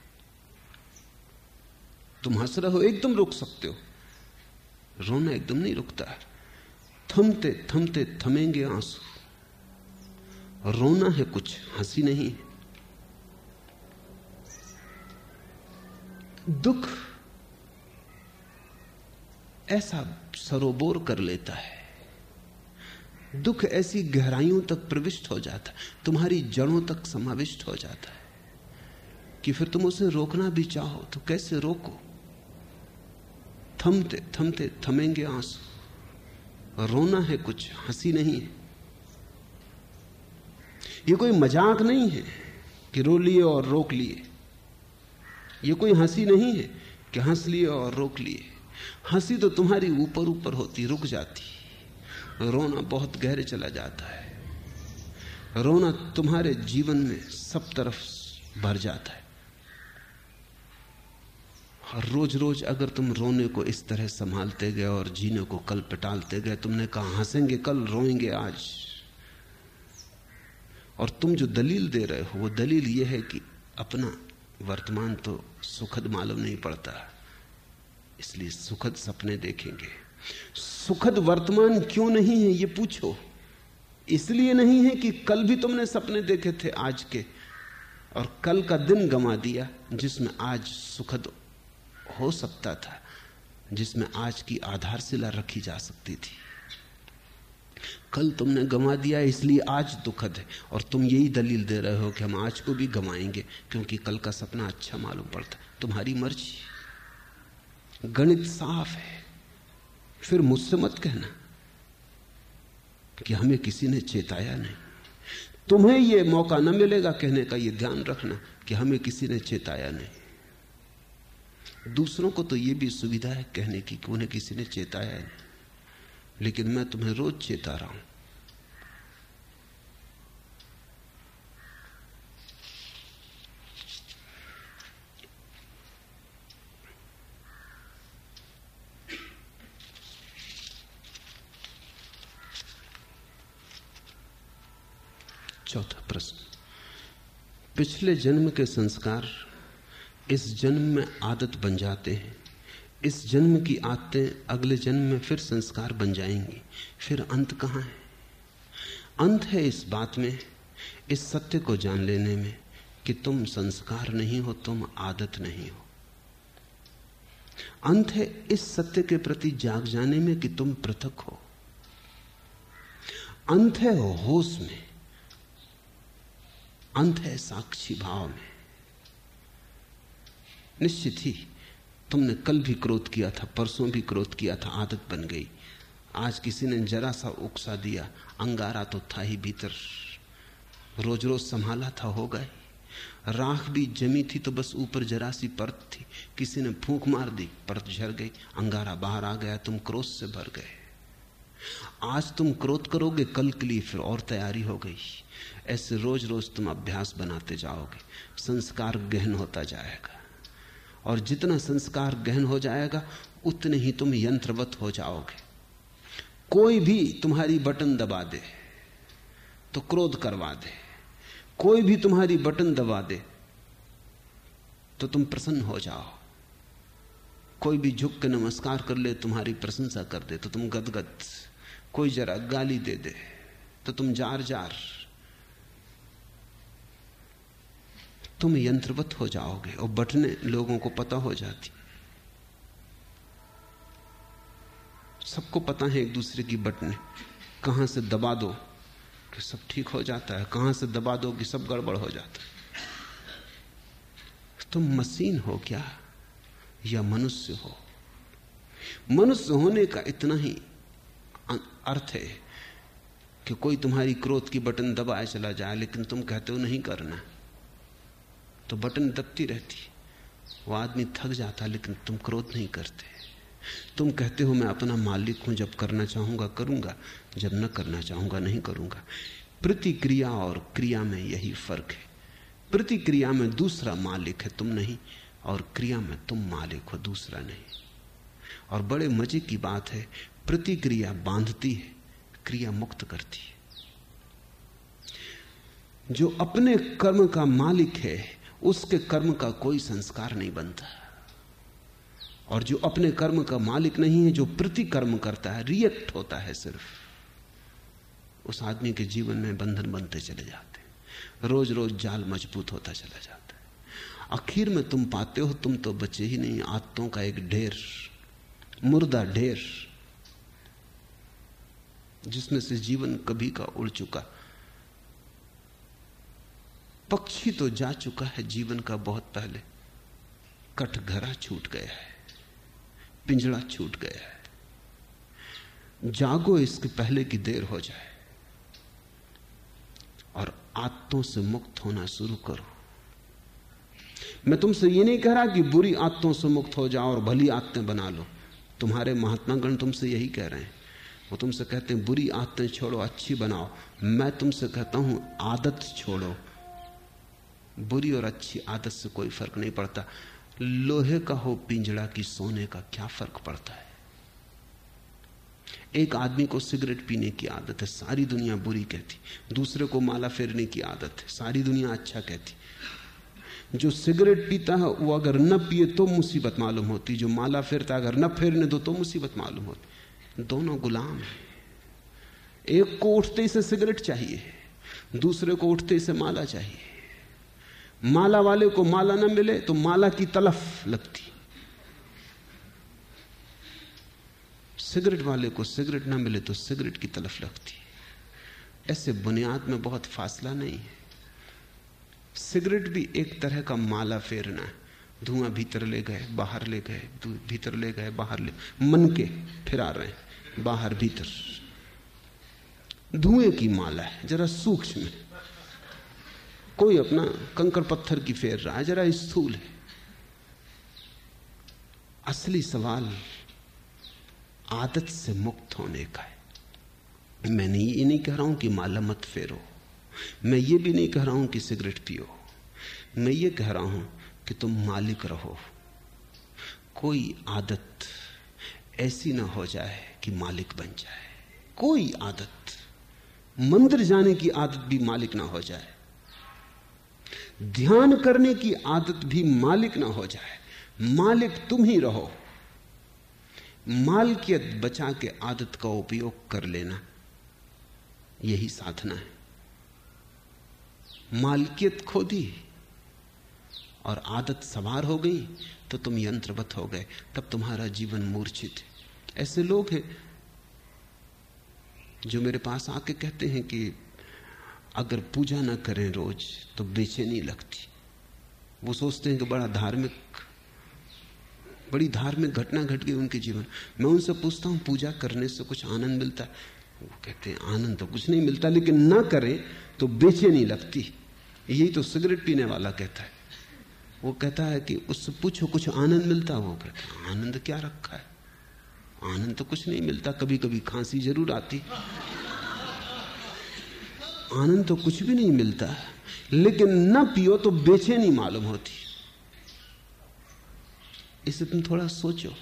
तुम हंस रहे हो, एकदम रुक सकते हो। रोना एकदम नहीं रुकता। थमते थमते थमेंगे आँसू। रोना है कुछ, हँसी नहीं है। दुख ऐसा सरोबोर कर लेता है। दुख ऐसी गहराइयों तक प्रविष्ट हो जाता है, तुम्हारी जड़ों तक समाविष्ट हो जाता है कि फिर तुम उसे रोकना भी चाहो तो कैसे रोको? थमते थमते, थमेंगे आँसू। रोना है कुछ, हँसी नहीं है। ये कोई मज़ाक नहीं है कि रो लिए और रोक लिए। ये कोई हँसी नहीं है कि हंस लिए और रोक लिए। हँसी तो तुम्हारी ऊपर ऊपर होती, रुक जाती। रोना बहुत गहरे चला जाता है। रोना तुम्हारे जीवन में सब तरफ़ भर जाता है। और रोज रोज अगर तुम रोने को इस तरह संभालते गए और जीने को कल पटालते गए, तुमने कहा, हंसेंगे, कल रोएँगे आज। और तुम जो दलील दे रहे हो, वो दलील ये है कि अपना वर्तमान तो सुखद मालूम नहीं पड़ता। इसलिए सुखद सपने देखेंगे। सुखद वर्तमान क्यों नहीं है, ये पूछो। इसलिए नहीं है कि कल भी तुमने सपने देखे थे आज के, और कल का दिन गमा दिया, जिसमें आज सुखद हो सकता था, जिसमें आज की आधारशिला रखी जा सकती थी। कल तुमने गंवा दिया, इसलिए आज दुखद है, और तुम यही दलील दे रहे हो कि हम आज को भी गंवाएँगे, क्योंकि कल का सपना अच्छा मालूम पड़ता तुम्हारी मर्ज़ी। गणित साफ़ है। फिर मुझसे मत कहना कि हमें किसी ने चेताया नहीं। तुम्हें यह मौका न मिलेगा कहने का यह ध्यान रखना कि हमें किसी ने चेताया नहीं। दूसरों को तो यह भी सुविधा है कहने की कि उन्हें किसी ने चेताया नहीं लेकिन मैं तुम्हें रोज चेता रहा हूँ। चौथा प्रश्न। पिछले जन्म के संस्कार इस जन्म में आदत बन जाते हैं। इस जन्म की आदतें अगले जन्म में फिर संस्कार बन जाएँगी। फिर अंत कहाँ है? अंत है इस बात में, इस सत्य को जान लेने में कि तुम संस्कार नहीं हो, तुम आदत नहीं हो। अंत है इस सत्य के प्रति जाग जाने में कि तुम पृथक हो। अंत है होश में, अंत है साक्षी भाव में। निश्चित ही तुमने कल भी क्रोध किया था, परसों भी क्रोध किया था, आदत बन गई। आज किसी ने जरा सा उकसा दिया, अंगारा तो था ही भीतर। रोज रोज संभाला था, हो गए। राख भी जमी थी तो बस ऊपर जरा सी परत थी। किसी ने फूंक मार दी, परत झर गई, अंगारा बाहर आ गया, तुम क्रोध से भर गए। आज तुम क्रोध करोगे, कल के लिए फिर और तैयारी हो गई। ऐसे रोज रोज तुम अभ्यास बनाते जाओगे, संस्कार गहन होता जाएगा। और जितना संस्कार गहन हो जाएगा, उतने ही तुम यंत्रवत हो जाओगे। कोई भी तुम्हारी बटन दबा दे तो क्रोध करवा दे। कोई भी तुम्हारी बटन दबा दे तो तुम प्रसन्न हो जाओ। कोई भी झुक के नमस्कार कर ले, तुम्हारी प्रशंसा कर दे तो तुम गदगद। कोई जरा गाली दे दे तो तुम जार जार तुम यंत्रवत हो जाओगे और बटने लोगों को पता हो जाती। सबको पता है एक दूसरे की बटने। कहाँ से दबा दो कि सब ठीक हो जाता है, कहाँ से दबा दो कि सब गड़बड़ हो जाता है। तुम मशीन हो क्या या मनुष्य हो? मनुष्य होने का इतना ही अर्थ है कि कोई तुम्हारी क्रोध की बटन दबाए चला जाए, लेकिन तुम कहते हो नहीं करना। तो बटन दबती रहती वो आदमी थक जाता लेकिन तुम क्रोध नहीं करते। तुम कहते हो, मैं अपना मालिक हूँ, जब करना चाहूँगा, करूँगा। जब न करना चाहूँगा, नहीं करूँगा। प्रतिक्रिया और क्रिया में यही फ़र्क है। प्रतिक्रिया में दूसरा मालिक है, तुम नहीं। और क्रिया में तुम मालिक हो, दूसरा नहीं। और बड़े मज़े की बात है, प्रतिक्रिया बांधती है, क्रिया मुक्त करती है। जो अपने कर्म का मालिक है उसके कर्म का कोई संस्कार नहीं बनता। और जो अपने कर्म का मालिक नहीं है, जो प्रतिकर्म करता है, रिएक्ट होता है सिर्फ़, उस आदमी के जीवन में बंधन बनते चले जाते हैं। रोज रोज जाल मज़बूत होता चला जाता है। आखिर में तुम पाते हो, तुम तो बचे ही नहीं। आदतों का एक ढेर, मुर्दा ढेर, जिसमें से जीवन कभी का उड़ चुका। पक्षी तो जा चुका है, जीवन का बहुत पहले। कटघरा छूट गया है पिंजड़ा छूट गया है। जागो इसके पहले की देर हो जाए और आत्तों से मुक्त होना शुरू करो। मैं तुमसे ये नहीं कह रहा कि बुरी आत्तों से मुक्त हो जाओ और भली आत्तें बना लो। तुम्हारे महात्मा गण तुमसे यही कह रहे हैं। वो तुमसे कहते हैं, बुरी आदतें छोड़ो, अच्छी बनाओ। मैं तुमसे कहता हूँ, आदत छोड़ो। बुरी और अच्छी आदत से कोई फ़र्क नहीं पड़ता। लोहे का हो, पिंजड़ा की, सोने का क्या फ़र्क पड़ता है? एक आदमी को सिगरेट पीने की आदत है, सारी दुनिया बुरी कहती। दूसरे को माला फेरने की आदत है, सारी दुनिया अच्छा कहती। जो सिगरेट पीता है, वो अगर न पिए तो मुसीबत मालूम होती। जो माला फेरता अगर न फेरने दो तो मुसीबत मालूम होती। दोनों गुलाम है। एक को उठते से सिगरेट चाहिए, दूसरे को उठते से माला चाहिए। माला वाले को माला ना मिले तो माला की तलफ लगती। सिगरेट वाले को सिगरेट ना मिले तो सिगरेट की तलफ लगती। ऐसे बुनियाद में बहुत फासला नहीं है। सिगरेट भी एक तरह का माला फेरना है। धुआँ भीतर ले गए, बाहर ले गए भीतर ले गए, बाहर ले। मन के फिरा रहे हैं, बाहर भीतर। धुएँ की माला है, जरा सूक्ष्म है। कोई अपना कंकर पत्थर की फेर रहा है, जरा स्थूल है। असली सवाल आदत से मुक्त होने का है। मैं नहीं, ये नहीं कह रहा हूँ कि माला मत फेरो। मैं ये भी नहीं कह रहा हूँ कि सिगरेट पियो। मैं ये कह रहा हूँ कि तुम मालिक रहो। कोई आदत ऐसी ना हो जाए कि मालिक बन जाए। कोई आदत, मंदिर जाने की आदत भी मालिक ना हो जाए। ध्यान करने की आदत भी मालिक ना हो जाए। मालिक तुम ही रहो। मालकियत बचा के आदत का उपयोग कर लेना, यही साधना है। मालकियत खो दी और आदत सवार हो गई तो तुम यंत्रवत हो गए, तब तुम्हारा जीवन मूर्छित है। ऐसे लोग हैं जो मेरे पास आके कहते हैं कि अगर पूजा ना करें रोज तो बेचैनी लगती। वो सोचते हैं कि बड़ा धार्मिक, बड़ी धार्मिक घटना घट गई उनके जीवन। मैं उनसे पूछता हूँ, पूजा करने से कुछ आनंद मिलता है? वो कहते हैं, आनंद तो कुछ नहीं मिलता, लेकिन ना करें तो बेचैनी लगती। यही तो सिगरेट पीने वाला कहता है। वो कहता है कि उससे पूछो, कुछ आनंद मिलता वो कहता आनंद क्या रखा है? आनंद तो कुछ नहीं मिलता कभी कभी खांसी ज़रूर आती। आनंद तो कुछ भी नहीं मिलता, लेकिन न पियो तो बेचैनी मालूम होती। इसे तुम थोड़ा सोचो।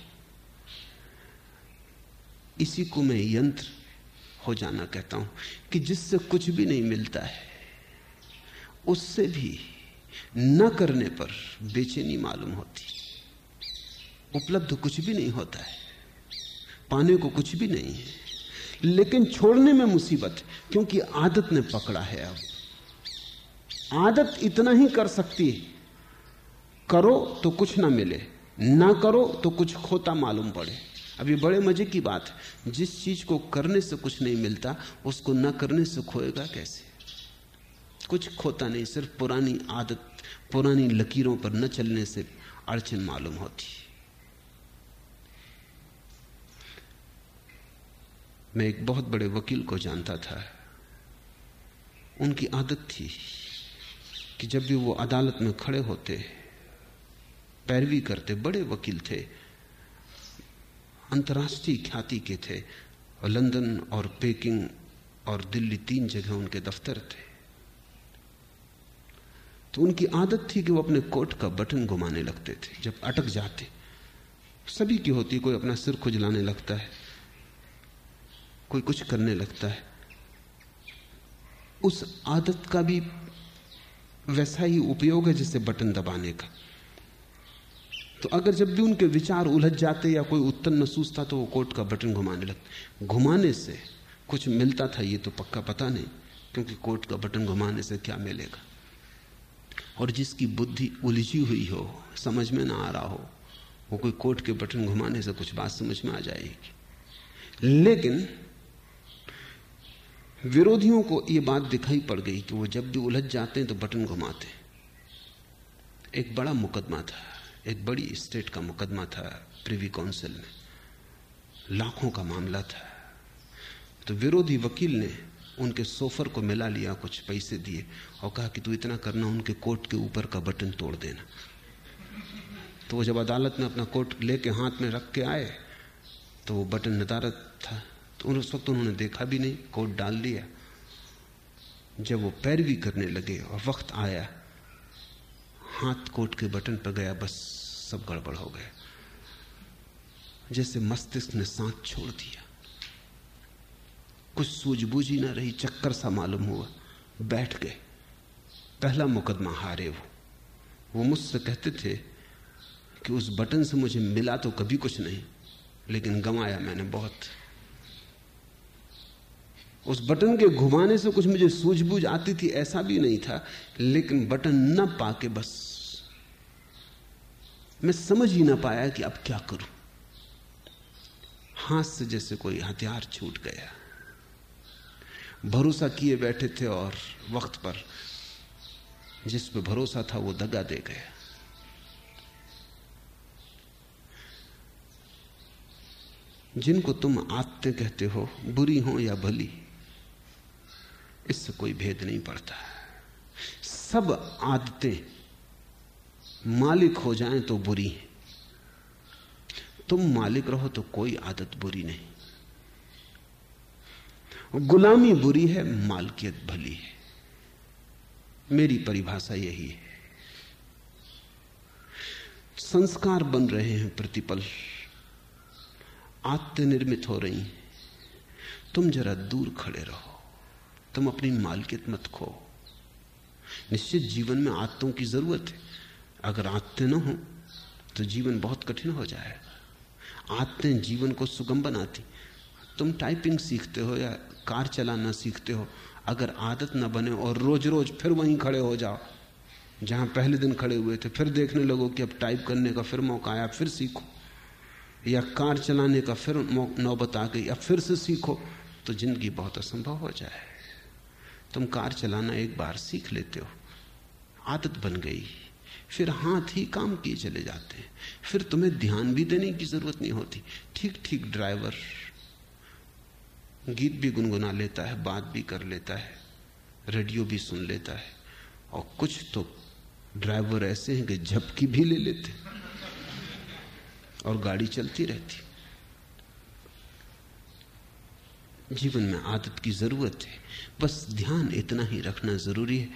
इसी को मैं यंत्र हो जाना कहता हूँ कि जिससे कुछ भी नहीं मिलता है, उससे भी न करने पर बेचैनी मालूम होती। उपलब्ध कुछ भी नहीं होता है, पाने को कुछ भी नहीं है। लेकिन छोड़ने में मुसीबत, क्योंकि आदत ने पकड़ा है अब। आदत इतना ही कर सकती है। करो तो कुछ ना मिले, ना करो तो कुछ खोता मालूम पड़े। अब ये बड़े मज़े की बात है, जिस चीज़ को करने से कुछ नहीं मिलता, उसको ना करने से खोएगा कैसे? कुछ खोता नहीं, सिर्फ़ पुरानी आदत, पुरानी लकीरों पर न चलने से अड़चन मालूम होती मैं एक बहुत बड़े वकील को जानता था। उनकी आदत थी कि जब भी वो अदालत में खड़े होते, पैरवी करते, बड़े वकील थे, अंतर्राष्ट्रीय ख्याति के थे और लंदन और पेकिंग और दिल्ली तीन जगह उनके दफ्तर थे। तो उनकी आदत थी कि वो अपने कोट का बटन घुमाने लगते थे। जब अटक जाते, सभी की होती, कोई अपना सिर खुजलाने लगता है। कोई कुछ करने लगता है। उस आदत का भी वैसा ही उपयोग है जैसे बटन दबाने का। तो अगर जब भी उनके विचार उलझ जाते या कोई उत्तर न सूझता तो वो कोट का बटन घुमाने लगते। घुमाने से कुछ मिलता था, ये तो पक्का पता नहीं, क्योंकि कोर्ट का बटन घुमाने से क्या मिलेगा? और जिसकी बुद्धि उलझी हुई हो, समझ में ना आ रहा हो, वो कोई कोर्ट के बटन घुमाने से कुछ बात समझ में आ जाएगी। लेकिन विरोधियों को यह बात दिखाई पड़ गई कि वो जब भी उलझ जाते हैं तो बटन घुमाते एक बड़ा मुकदमा था, एक बड़ी स्टेट का मुकदमा था प्रिवी काउंसिल में। लाखों का मामला था। तो विरोधी वकील ने उनके सोफर को मिला लिया, कुछ पैसे दिए और कहा कि तू इतना करना, उनके कोर्ट के ऊपर का बटन तोड़ देना। तो वो जब अदालत में अपना कोर्ट लेके हाथ में रख के आए तो वो बटन नदारत था। उस वक्त उन्होंने देखा भी नहीं, कोट डाल लिया। जब वो पैरवी करने लगे और वक्त आया, हाथ कोट के बटन पर गया, बस सब गड़बड़ हो गया जैसे मस्तिष्क ने सांस छोड़ दिया। कुछ सूझबूझ ही ना रही, चक्कर सा मालूम हुआ। बैठ गए। पहला मुकदमा हारे वो। वो मुझसे कहते थे कि उस बटन से मुझे मिला तो कभी कुछ नहीं, लेकिन गंवाया मैंने बहुत। उस बटन के घुमाने से कुछ मुझे सूझबूझ आती थी, ऐसा भी नहीं था। लेकिन बटन न पाके बस मैं समझ ही ना पाया कि अब क्या करूँ। हाथ से जैसे कोई हथियार छूट गया। भरोसा किए बैठे थे और वक्त पर जिस पे भरोसा था वो दगा दे गया। जिनको तुम आते कहते हो, बुरी हो या भली इससे कोई भेद नहीं पड़ता। सब आदतें मालिक हो जाएँ तो बुरी हैं। तुम मालिक रहो तो कोई आदत बुरी नहीं। गुलामी बुरी है, मालकियत भली है। मेरी परिभाषा यही है। संस्कार बन रहे हैं प्रतिपल। आत्मनिर्मित हो रही हैं। तुम जरा दूर खड़े रहो। तुम अपनी मालकियत मत खो। निश्चित जीवन में आत्तों की ज़रूरत है। अगर आत्ते न हो तो जीवन बहुत कठिन हो जाएगा आत्ते जीवन को सुगम बनाती। तुम टाइपिंग सीखते हो या कार चलाना सीखते हो। अगर आदत ना बने और रोज रोज फिर वहीं खड़े हो जाओ, जहाँ पहले दिन खड़े हुए थे, फिर देखने लगो कि अब टाइप करने का फिर मौका आया, फिर सीखो। या कार चलाने का फिर नौबत आ गई अब फिर से सीखो तो ज़िंदगी बहुत असंभव हो जाए। तुम कार चलाना एक बार सीख लेते हो। आदत बन गई। फिर हाथ ही काम किए चले जाते हैं। फिर तुम्हें ध्यान भी देने की ज़रूरत नहीं होती। ठीक ठीक ड्राइवर गीत भी गुनगुना लेता है, बात भी कर लेता है, रेडियो भी सुन लेता है। और कुछ तो ड्राइवर ऐसे हैं कि झपकी भी ले लेते और गाड़ी चलती रहती। जीवन में आदत की ज़रूरत है। बस ध्यान इतना ही रखना ज़रूरी है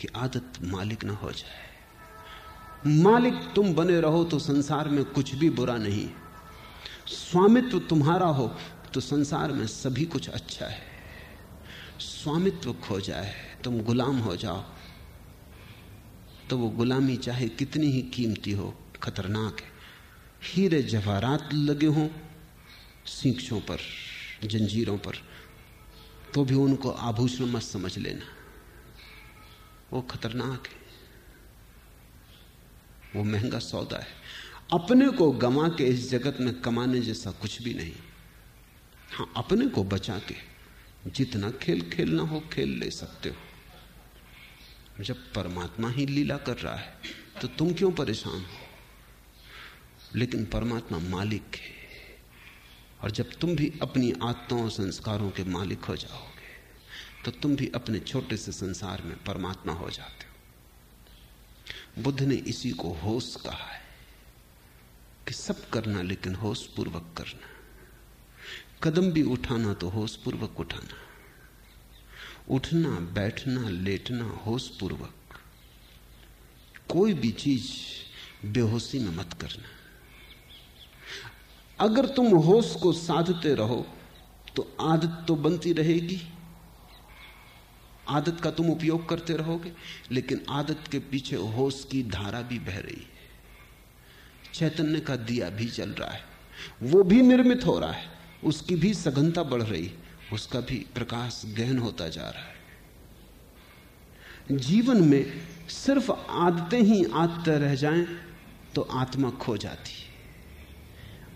कि आदत मालिक ना हो जाए। मालिक तुम बने रहो तो संसार में कुछ भी बुरा नहीं। स्वामित्व तुम्हारा हो तो संसार में सभी कुछ अच्छा है। स्वामित्व खो जाए, तुम गुलाम हो जाओ। तो वो गुलामी चाहे कितनी ही कीमती हो, खतरनाक है। हीरे जवाहरात लगे हों सीखों पर, जंजीरों पर तो भी उनको आभूषण मत समझ लेना। वो खतरनाक है। वो महँगा सौदा है। अपने को गमा के इस जगत में कमाने जैसा कुछ भी नहीं। हाँ अपने को बचा के जितना खेल खेलना हो, खेल ले सकते हो। जब परमात्मा ही लीला कर रहा है तो तुम क्यों परेशान हो? लेकिन परमात्मा मालिक है। और जब तुम भी अपनी आत्माओं संस्कारों के मालिक हो जाओगे तो तुम भी अपने छोटे से संसार में परमात्मा हो जाते हो। बुद्ध ने इसी को होश कहा है कि सब करना लेकिन होश पूर्वक करना। कदम भी उठाना तो होश पूर्वक उठाना। उठना, बैठना, लेटना होश पूर्वक कोई भी चीज़ बेहोशी में मत करना। अगर तुम होश को साधते रहो तो आदत तो बनती रहेगी। आदत का तुम उपयोग करते रहोगे, लेकिन आदत के पीछे होश की धारा भी बह रही है। चैतन्य का दिया भी चल रहा है, वो भी निर्मित हो रहा है, उसकी भी सघनता बढ़ रही उसका भी प्रकाश गहन होता जा रहा है। जीवन में सिर्फ़ आदतें ही आदतें रह जाएँ तो आत्मा खो जाती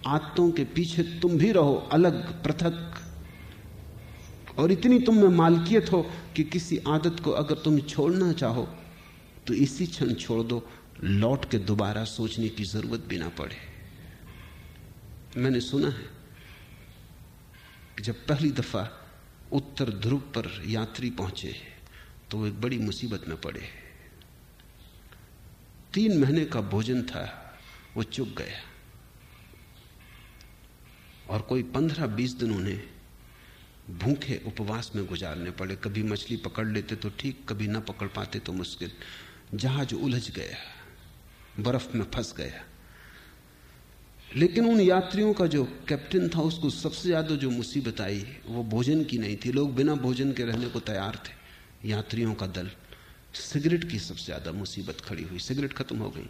आदतों के पीछे तुम भी रहो, अलग, पृथक। और इतनी तुम में मालकियत हो कि किसी आदत को अगर तुम छोड़ना चाहो तो इसी क्षण छोड़ दो, लौट के दोबारा सोचने की ज़रूरत भी ना पड़े। मैंने सुना है कि जब पहली दफ़ा उत्तर ध्रुव पर यात्री पहुँचे तो वो एक बड़ी मुसीबत में पड़े। तीन महीने का भोजन था, वो चुक गया। और कोई पंद्रह बीस दिन उन्हें भूखे उपवास में गुजारने पड़े। कभी मछली पकड़ लेते तो ठीक, कभी ना पकड़ पाते तो मुश्किल। जहाज़ उलझ गया, बर्फ़ में फंस गया। लेकिन उन यात्रियों का जो कैप्टन था, उसको सबसे ज़्यादा जो मुसीबत आई, वो भोजन की नहीं थी। लोग बिना भोजन के रहने को तैयार थे, यात्रियों का दल। सिगरेट की सबसे ज़्यादा मुसीबत खड़ी हुई। सिगरेट खत्म हो गई।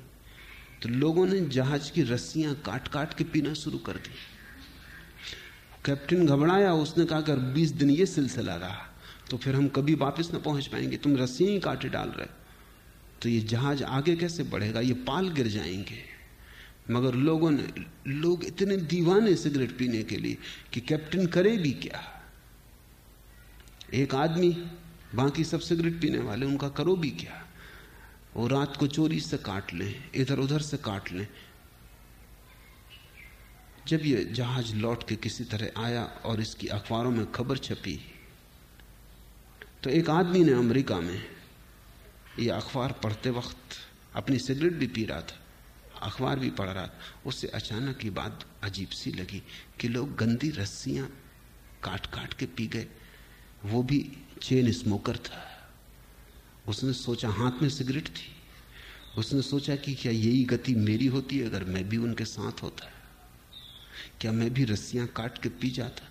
तो लोगों ने जहाज़ की रस्सियाँ काट काट के पीना शुरू कर दी। कैप्टन घबराया, उसने कहा, अगर 20 दिन ये सिलसिला रहा तो फिर हम कभी वापस ना पहुँच पाएँगे। तुम रस्सियाँ ही काटे डाल रहे तो ये जहाज़ आगे कैसे बढ़ेगा? ये पाल गिर जाएँगे। मगर लोगों ने, लोग इतने दीवाने सिगरेट पीने के लिए कि कैप्टन करे भी क्या? एक आदमी, बाकी सब सिगरेट पीने वाले, उनका करो भी क्या? वो रात को चोरी से काट लें इधर उधर से काट लें। जब ये जहाज़ लौट के किसी तरह आया और इसकी अखबारों में खबर छपी तो एक आदमी ने अमेरिका में ये अखबार पढ़ते वक्त अपनी सिगरेट भी पी रहा था, अखबार भी पढ़ रहा था। उससे अचानक ये बात अजीब सी लगी कि लोग गंदी रस्सियाँ काट काट के पी गए। वो भी चेन स्मोकर था। उसने सोचा हाथ में सिगरेट थी। उसने सोचा कि क्या यही गति मेरी होती अगर मैं भी उनके साथ होता। क्या मैं भी रस्सियाँ काट के पी जाता?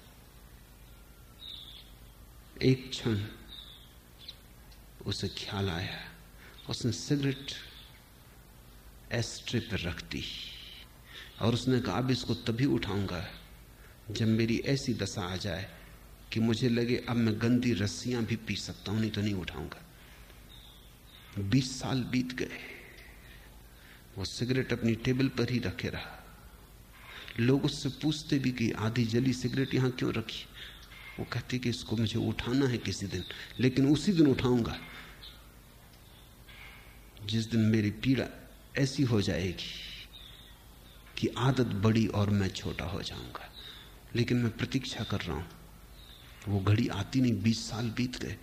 एक क्षण उसे ख्याल आया। उसने सिगरेट एस्ट्रे पर रख दी और उसने कहा, अब इसको तभी उठाऊँगा जब मेरी ऐसी दशा आ जाए कि मुझे लगे अब मैं गंदी रस्सियाँ भी पी सकता हूँ, नहीं तो नहीं उठाऊँगा। बीस साल बीत गए। वो सिगरेट अपनी टेबल पर ही रखे रहा। लोग उससे पूछते भी कि आधी जली सिगरेट यहाँ क्यों रखी? वो कहती कि इसको मुझे उठाना है किसी दिन, लेकिन उसी दिन उठाऊँगा। जिस दिन मेरी पीड़ा ऐसी हो जाएगी कि आदत बड़ी और मैं छोटा हो जाऊँगा। लेकिन मैं प्रतीक्षा कर रहा हूँ, वो घड़ी आती नहीं, बीस साल बीत गए।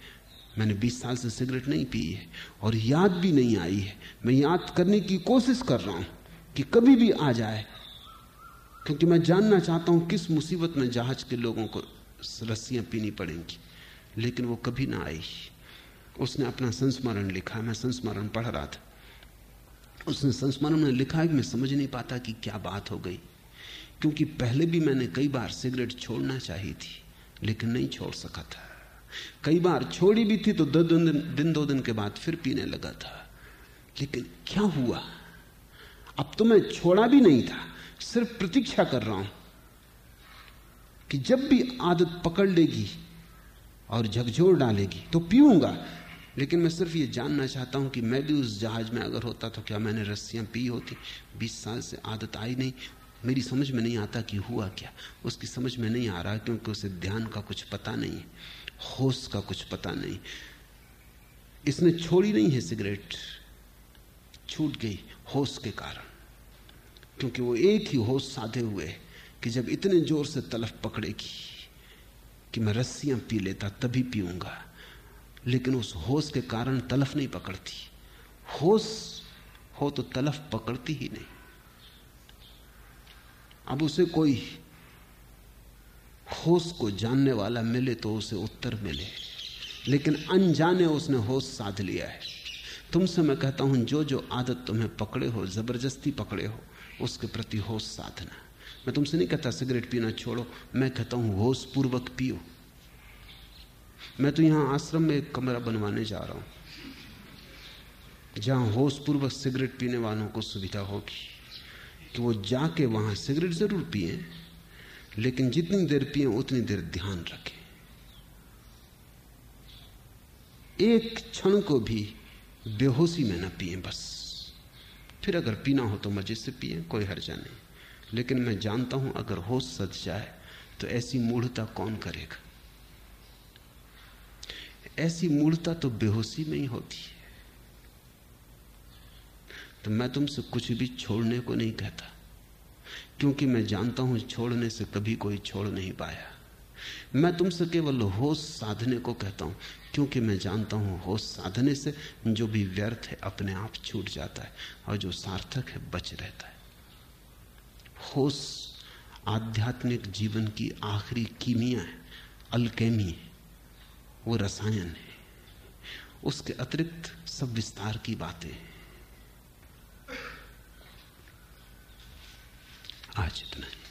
मैंने बीस साल से सिगरेट नहीं पी है और याद भी नहीं आई है। मैं याद करने की कोशिश कर रहा हूँ कि कभी भी आ जाए क्योंकि मैं जानना चाहता हूँ किस मुसीबत में जहाज़ के लोगों को रस्सियाँ पीनी पड़ेंगी। लेकिन वो कभी ना आई। उसने अपना संस्मरण लिखा। मैं संस्मरण पढ़ रहा था। उसने संस्मरण में लिखा कि मैं समझ नहीं पाता कि क्या बात हो गई। क्योंकि पहले भी मैंने कई बार सिगरेट छोड़ना चाहिए थी लेकिन नहीं छोड़ सका था। कई बार छोड़ी भी थी तो दो दिन, दिन दो दिन के बाद फिर पीने लगा था। लेकिन क्या हुआ? अब तो मैं छोड़ा भी नहीं था। सिर्फ़ प्रतीक्षा कर रहा हूँ कि जब भी आदत पकड़ लेगी और झकझोर डालेगी तो पीऊँगा। लेकिन मैं सिर्फ़ ये जानना चाहता हूँ कि मैं भी उस जहाज़ में अगर होता तो क्या मैंने रस्सियाँ पी होती? बीस साल से आदत आई नहीं। मेरी समझ में नहीं आता कि हुआ क्या। उसकी समझ में नहीं आ रहा क्योंकि उसे ध्यान का कुछ पता नहीं होश का कुछ पता नहीं। इसने छोड़ी नहीं है सिगरेट। छूट गई होश के कारण। क्योंकि वो एक ही होश साधे हुए कि जब इतने ज़ोर से तलफ पकड़ेगी कि मैं रस्सियाँ पी लेता, तभी पीऊँगा। लेकिन उस होश के कारण तलफ नहीं पकड़ती। होश हो तो तलफ पकड़ती ही नहीं। अब उसे कोई होश को जानने वाला मिले तो उसे उत्तर मिले। लेकिन अनजाने उसने होश साध लिया है। तुमसे मैं कहता हूँ जो जो आदत तुम्हें पकड़े हो, ज़बरदस्ती पकड़े हो उसके प्रति होश साधना। मैं तुमसे नहीं कहता, सिगरेट पीना छोड़ो, मैं कहता हूँ होश पूर्वक पियो। मैं तो यहाँ आश्रम में एक कमरा बनवाने जा रहा हूँ, जहाँ होश पूर्वक सिगरेट पीने वालों को सुविधा होगी। कि वो जाके वहाँ सिगरेट ज़रूर पिए, लेकिन जितनी देर पिए, उतनी देर ध्यान रखें। एक क्षण को भी बेहोशी में ना पिए बस। फिर अगर पीना हो तो मज़े से पिए, कोई हर्जा नहीं। लेकिन मैं जानता हूँ, अगर होश सच जाए तो ऐसी मूढ़ता कौन करेगा? ऐसी मूढ़ता तो बेहोशी में ही होती है। तो मैं तुमसे कुछ भी छोड़ने को नहीं कहता, क्योंकि मैं जानता हूँ, छोड़ने से कभी कोई छोड़ नहीं पाया। मैं तुमसे केवल होश साधने को कहता हूँ क्योंकि मैं जानता हूँ होश साधने से जो भी व्यर्थ है, अपने आप छूट जाता है और जो सार्थक है, बच रहता है। होश आध्यात्मिक जीवन की आखिरी कीमिया है, अल्केमी है, वो रसायन है। उसके अतिरिक्त सब विस्तार की बातें हैं। आज इतना ही।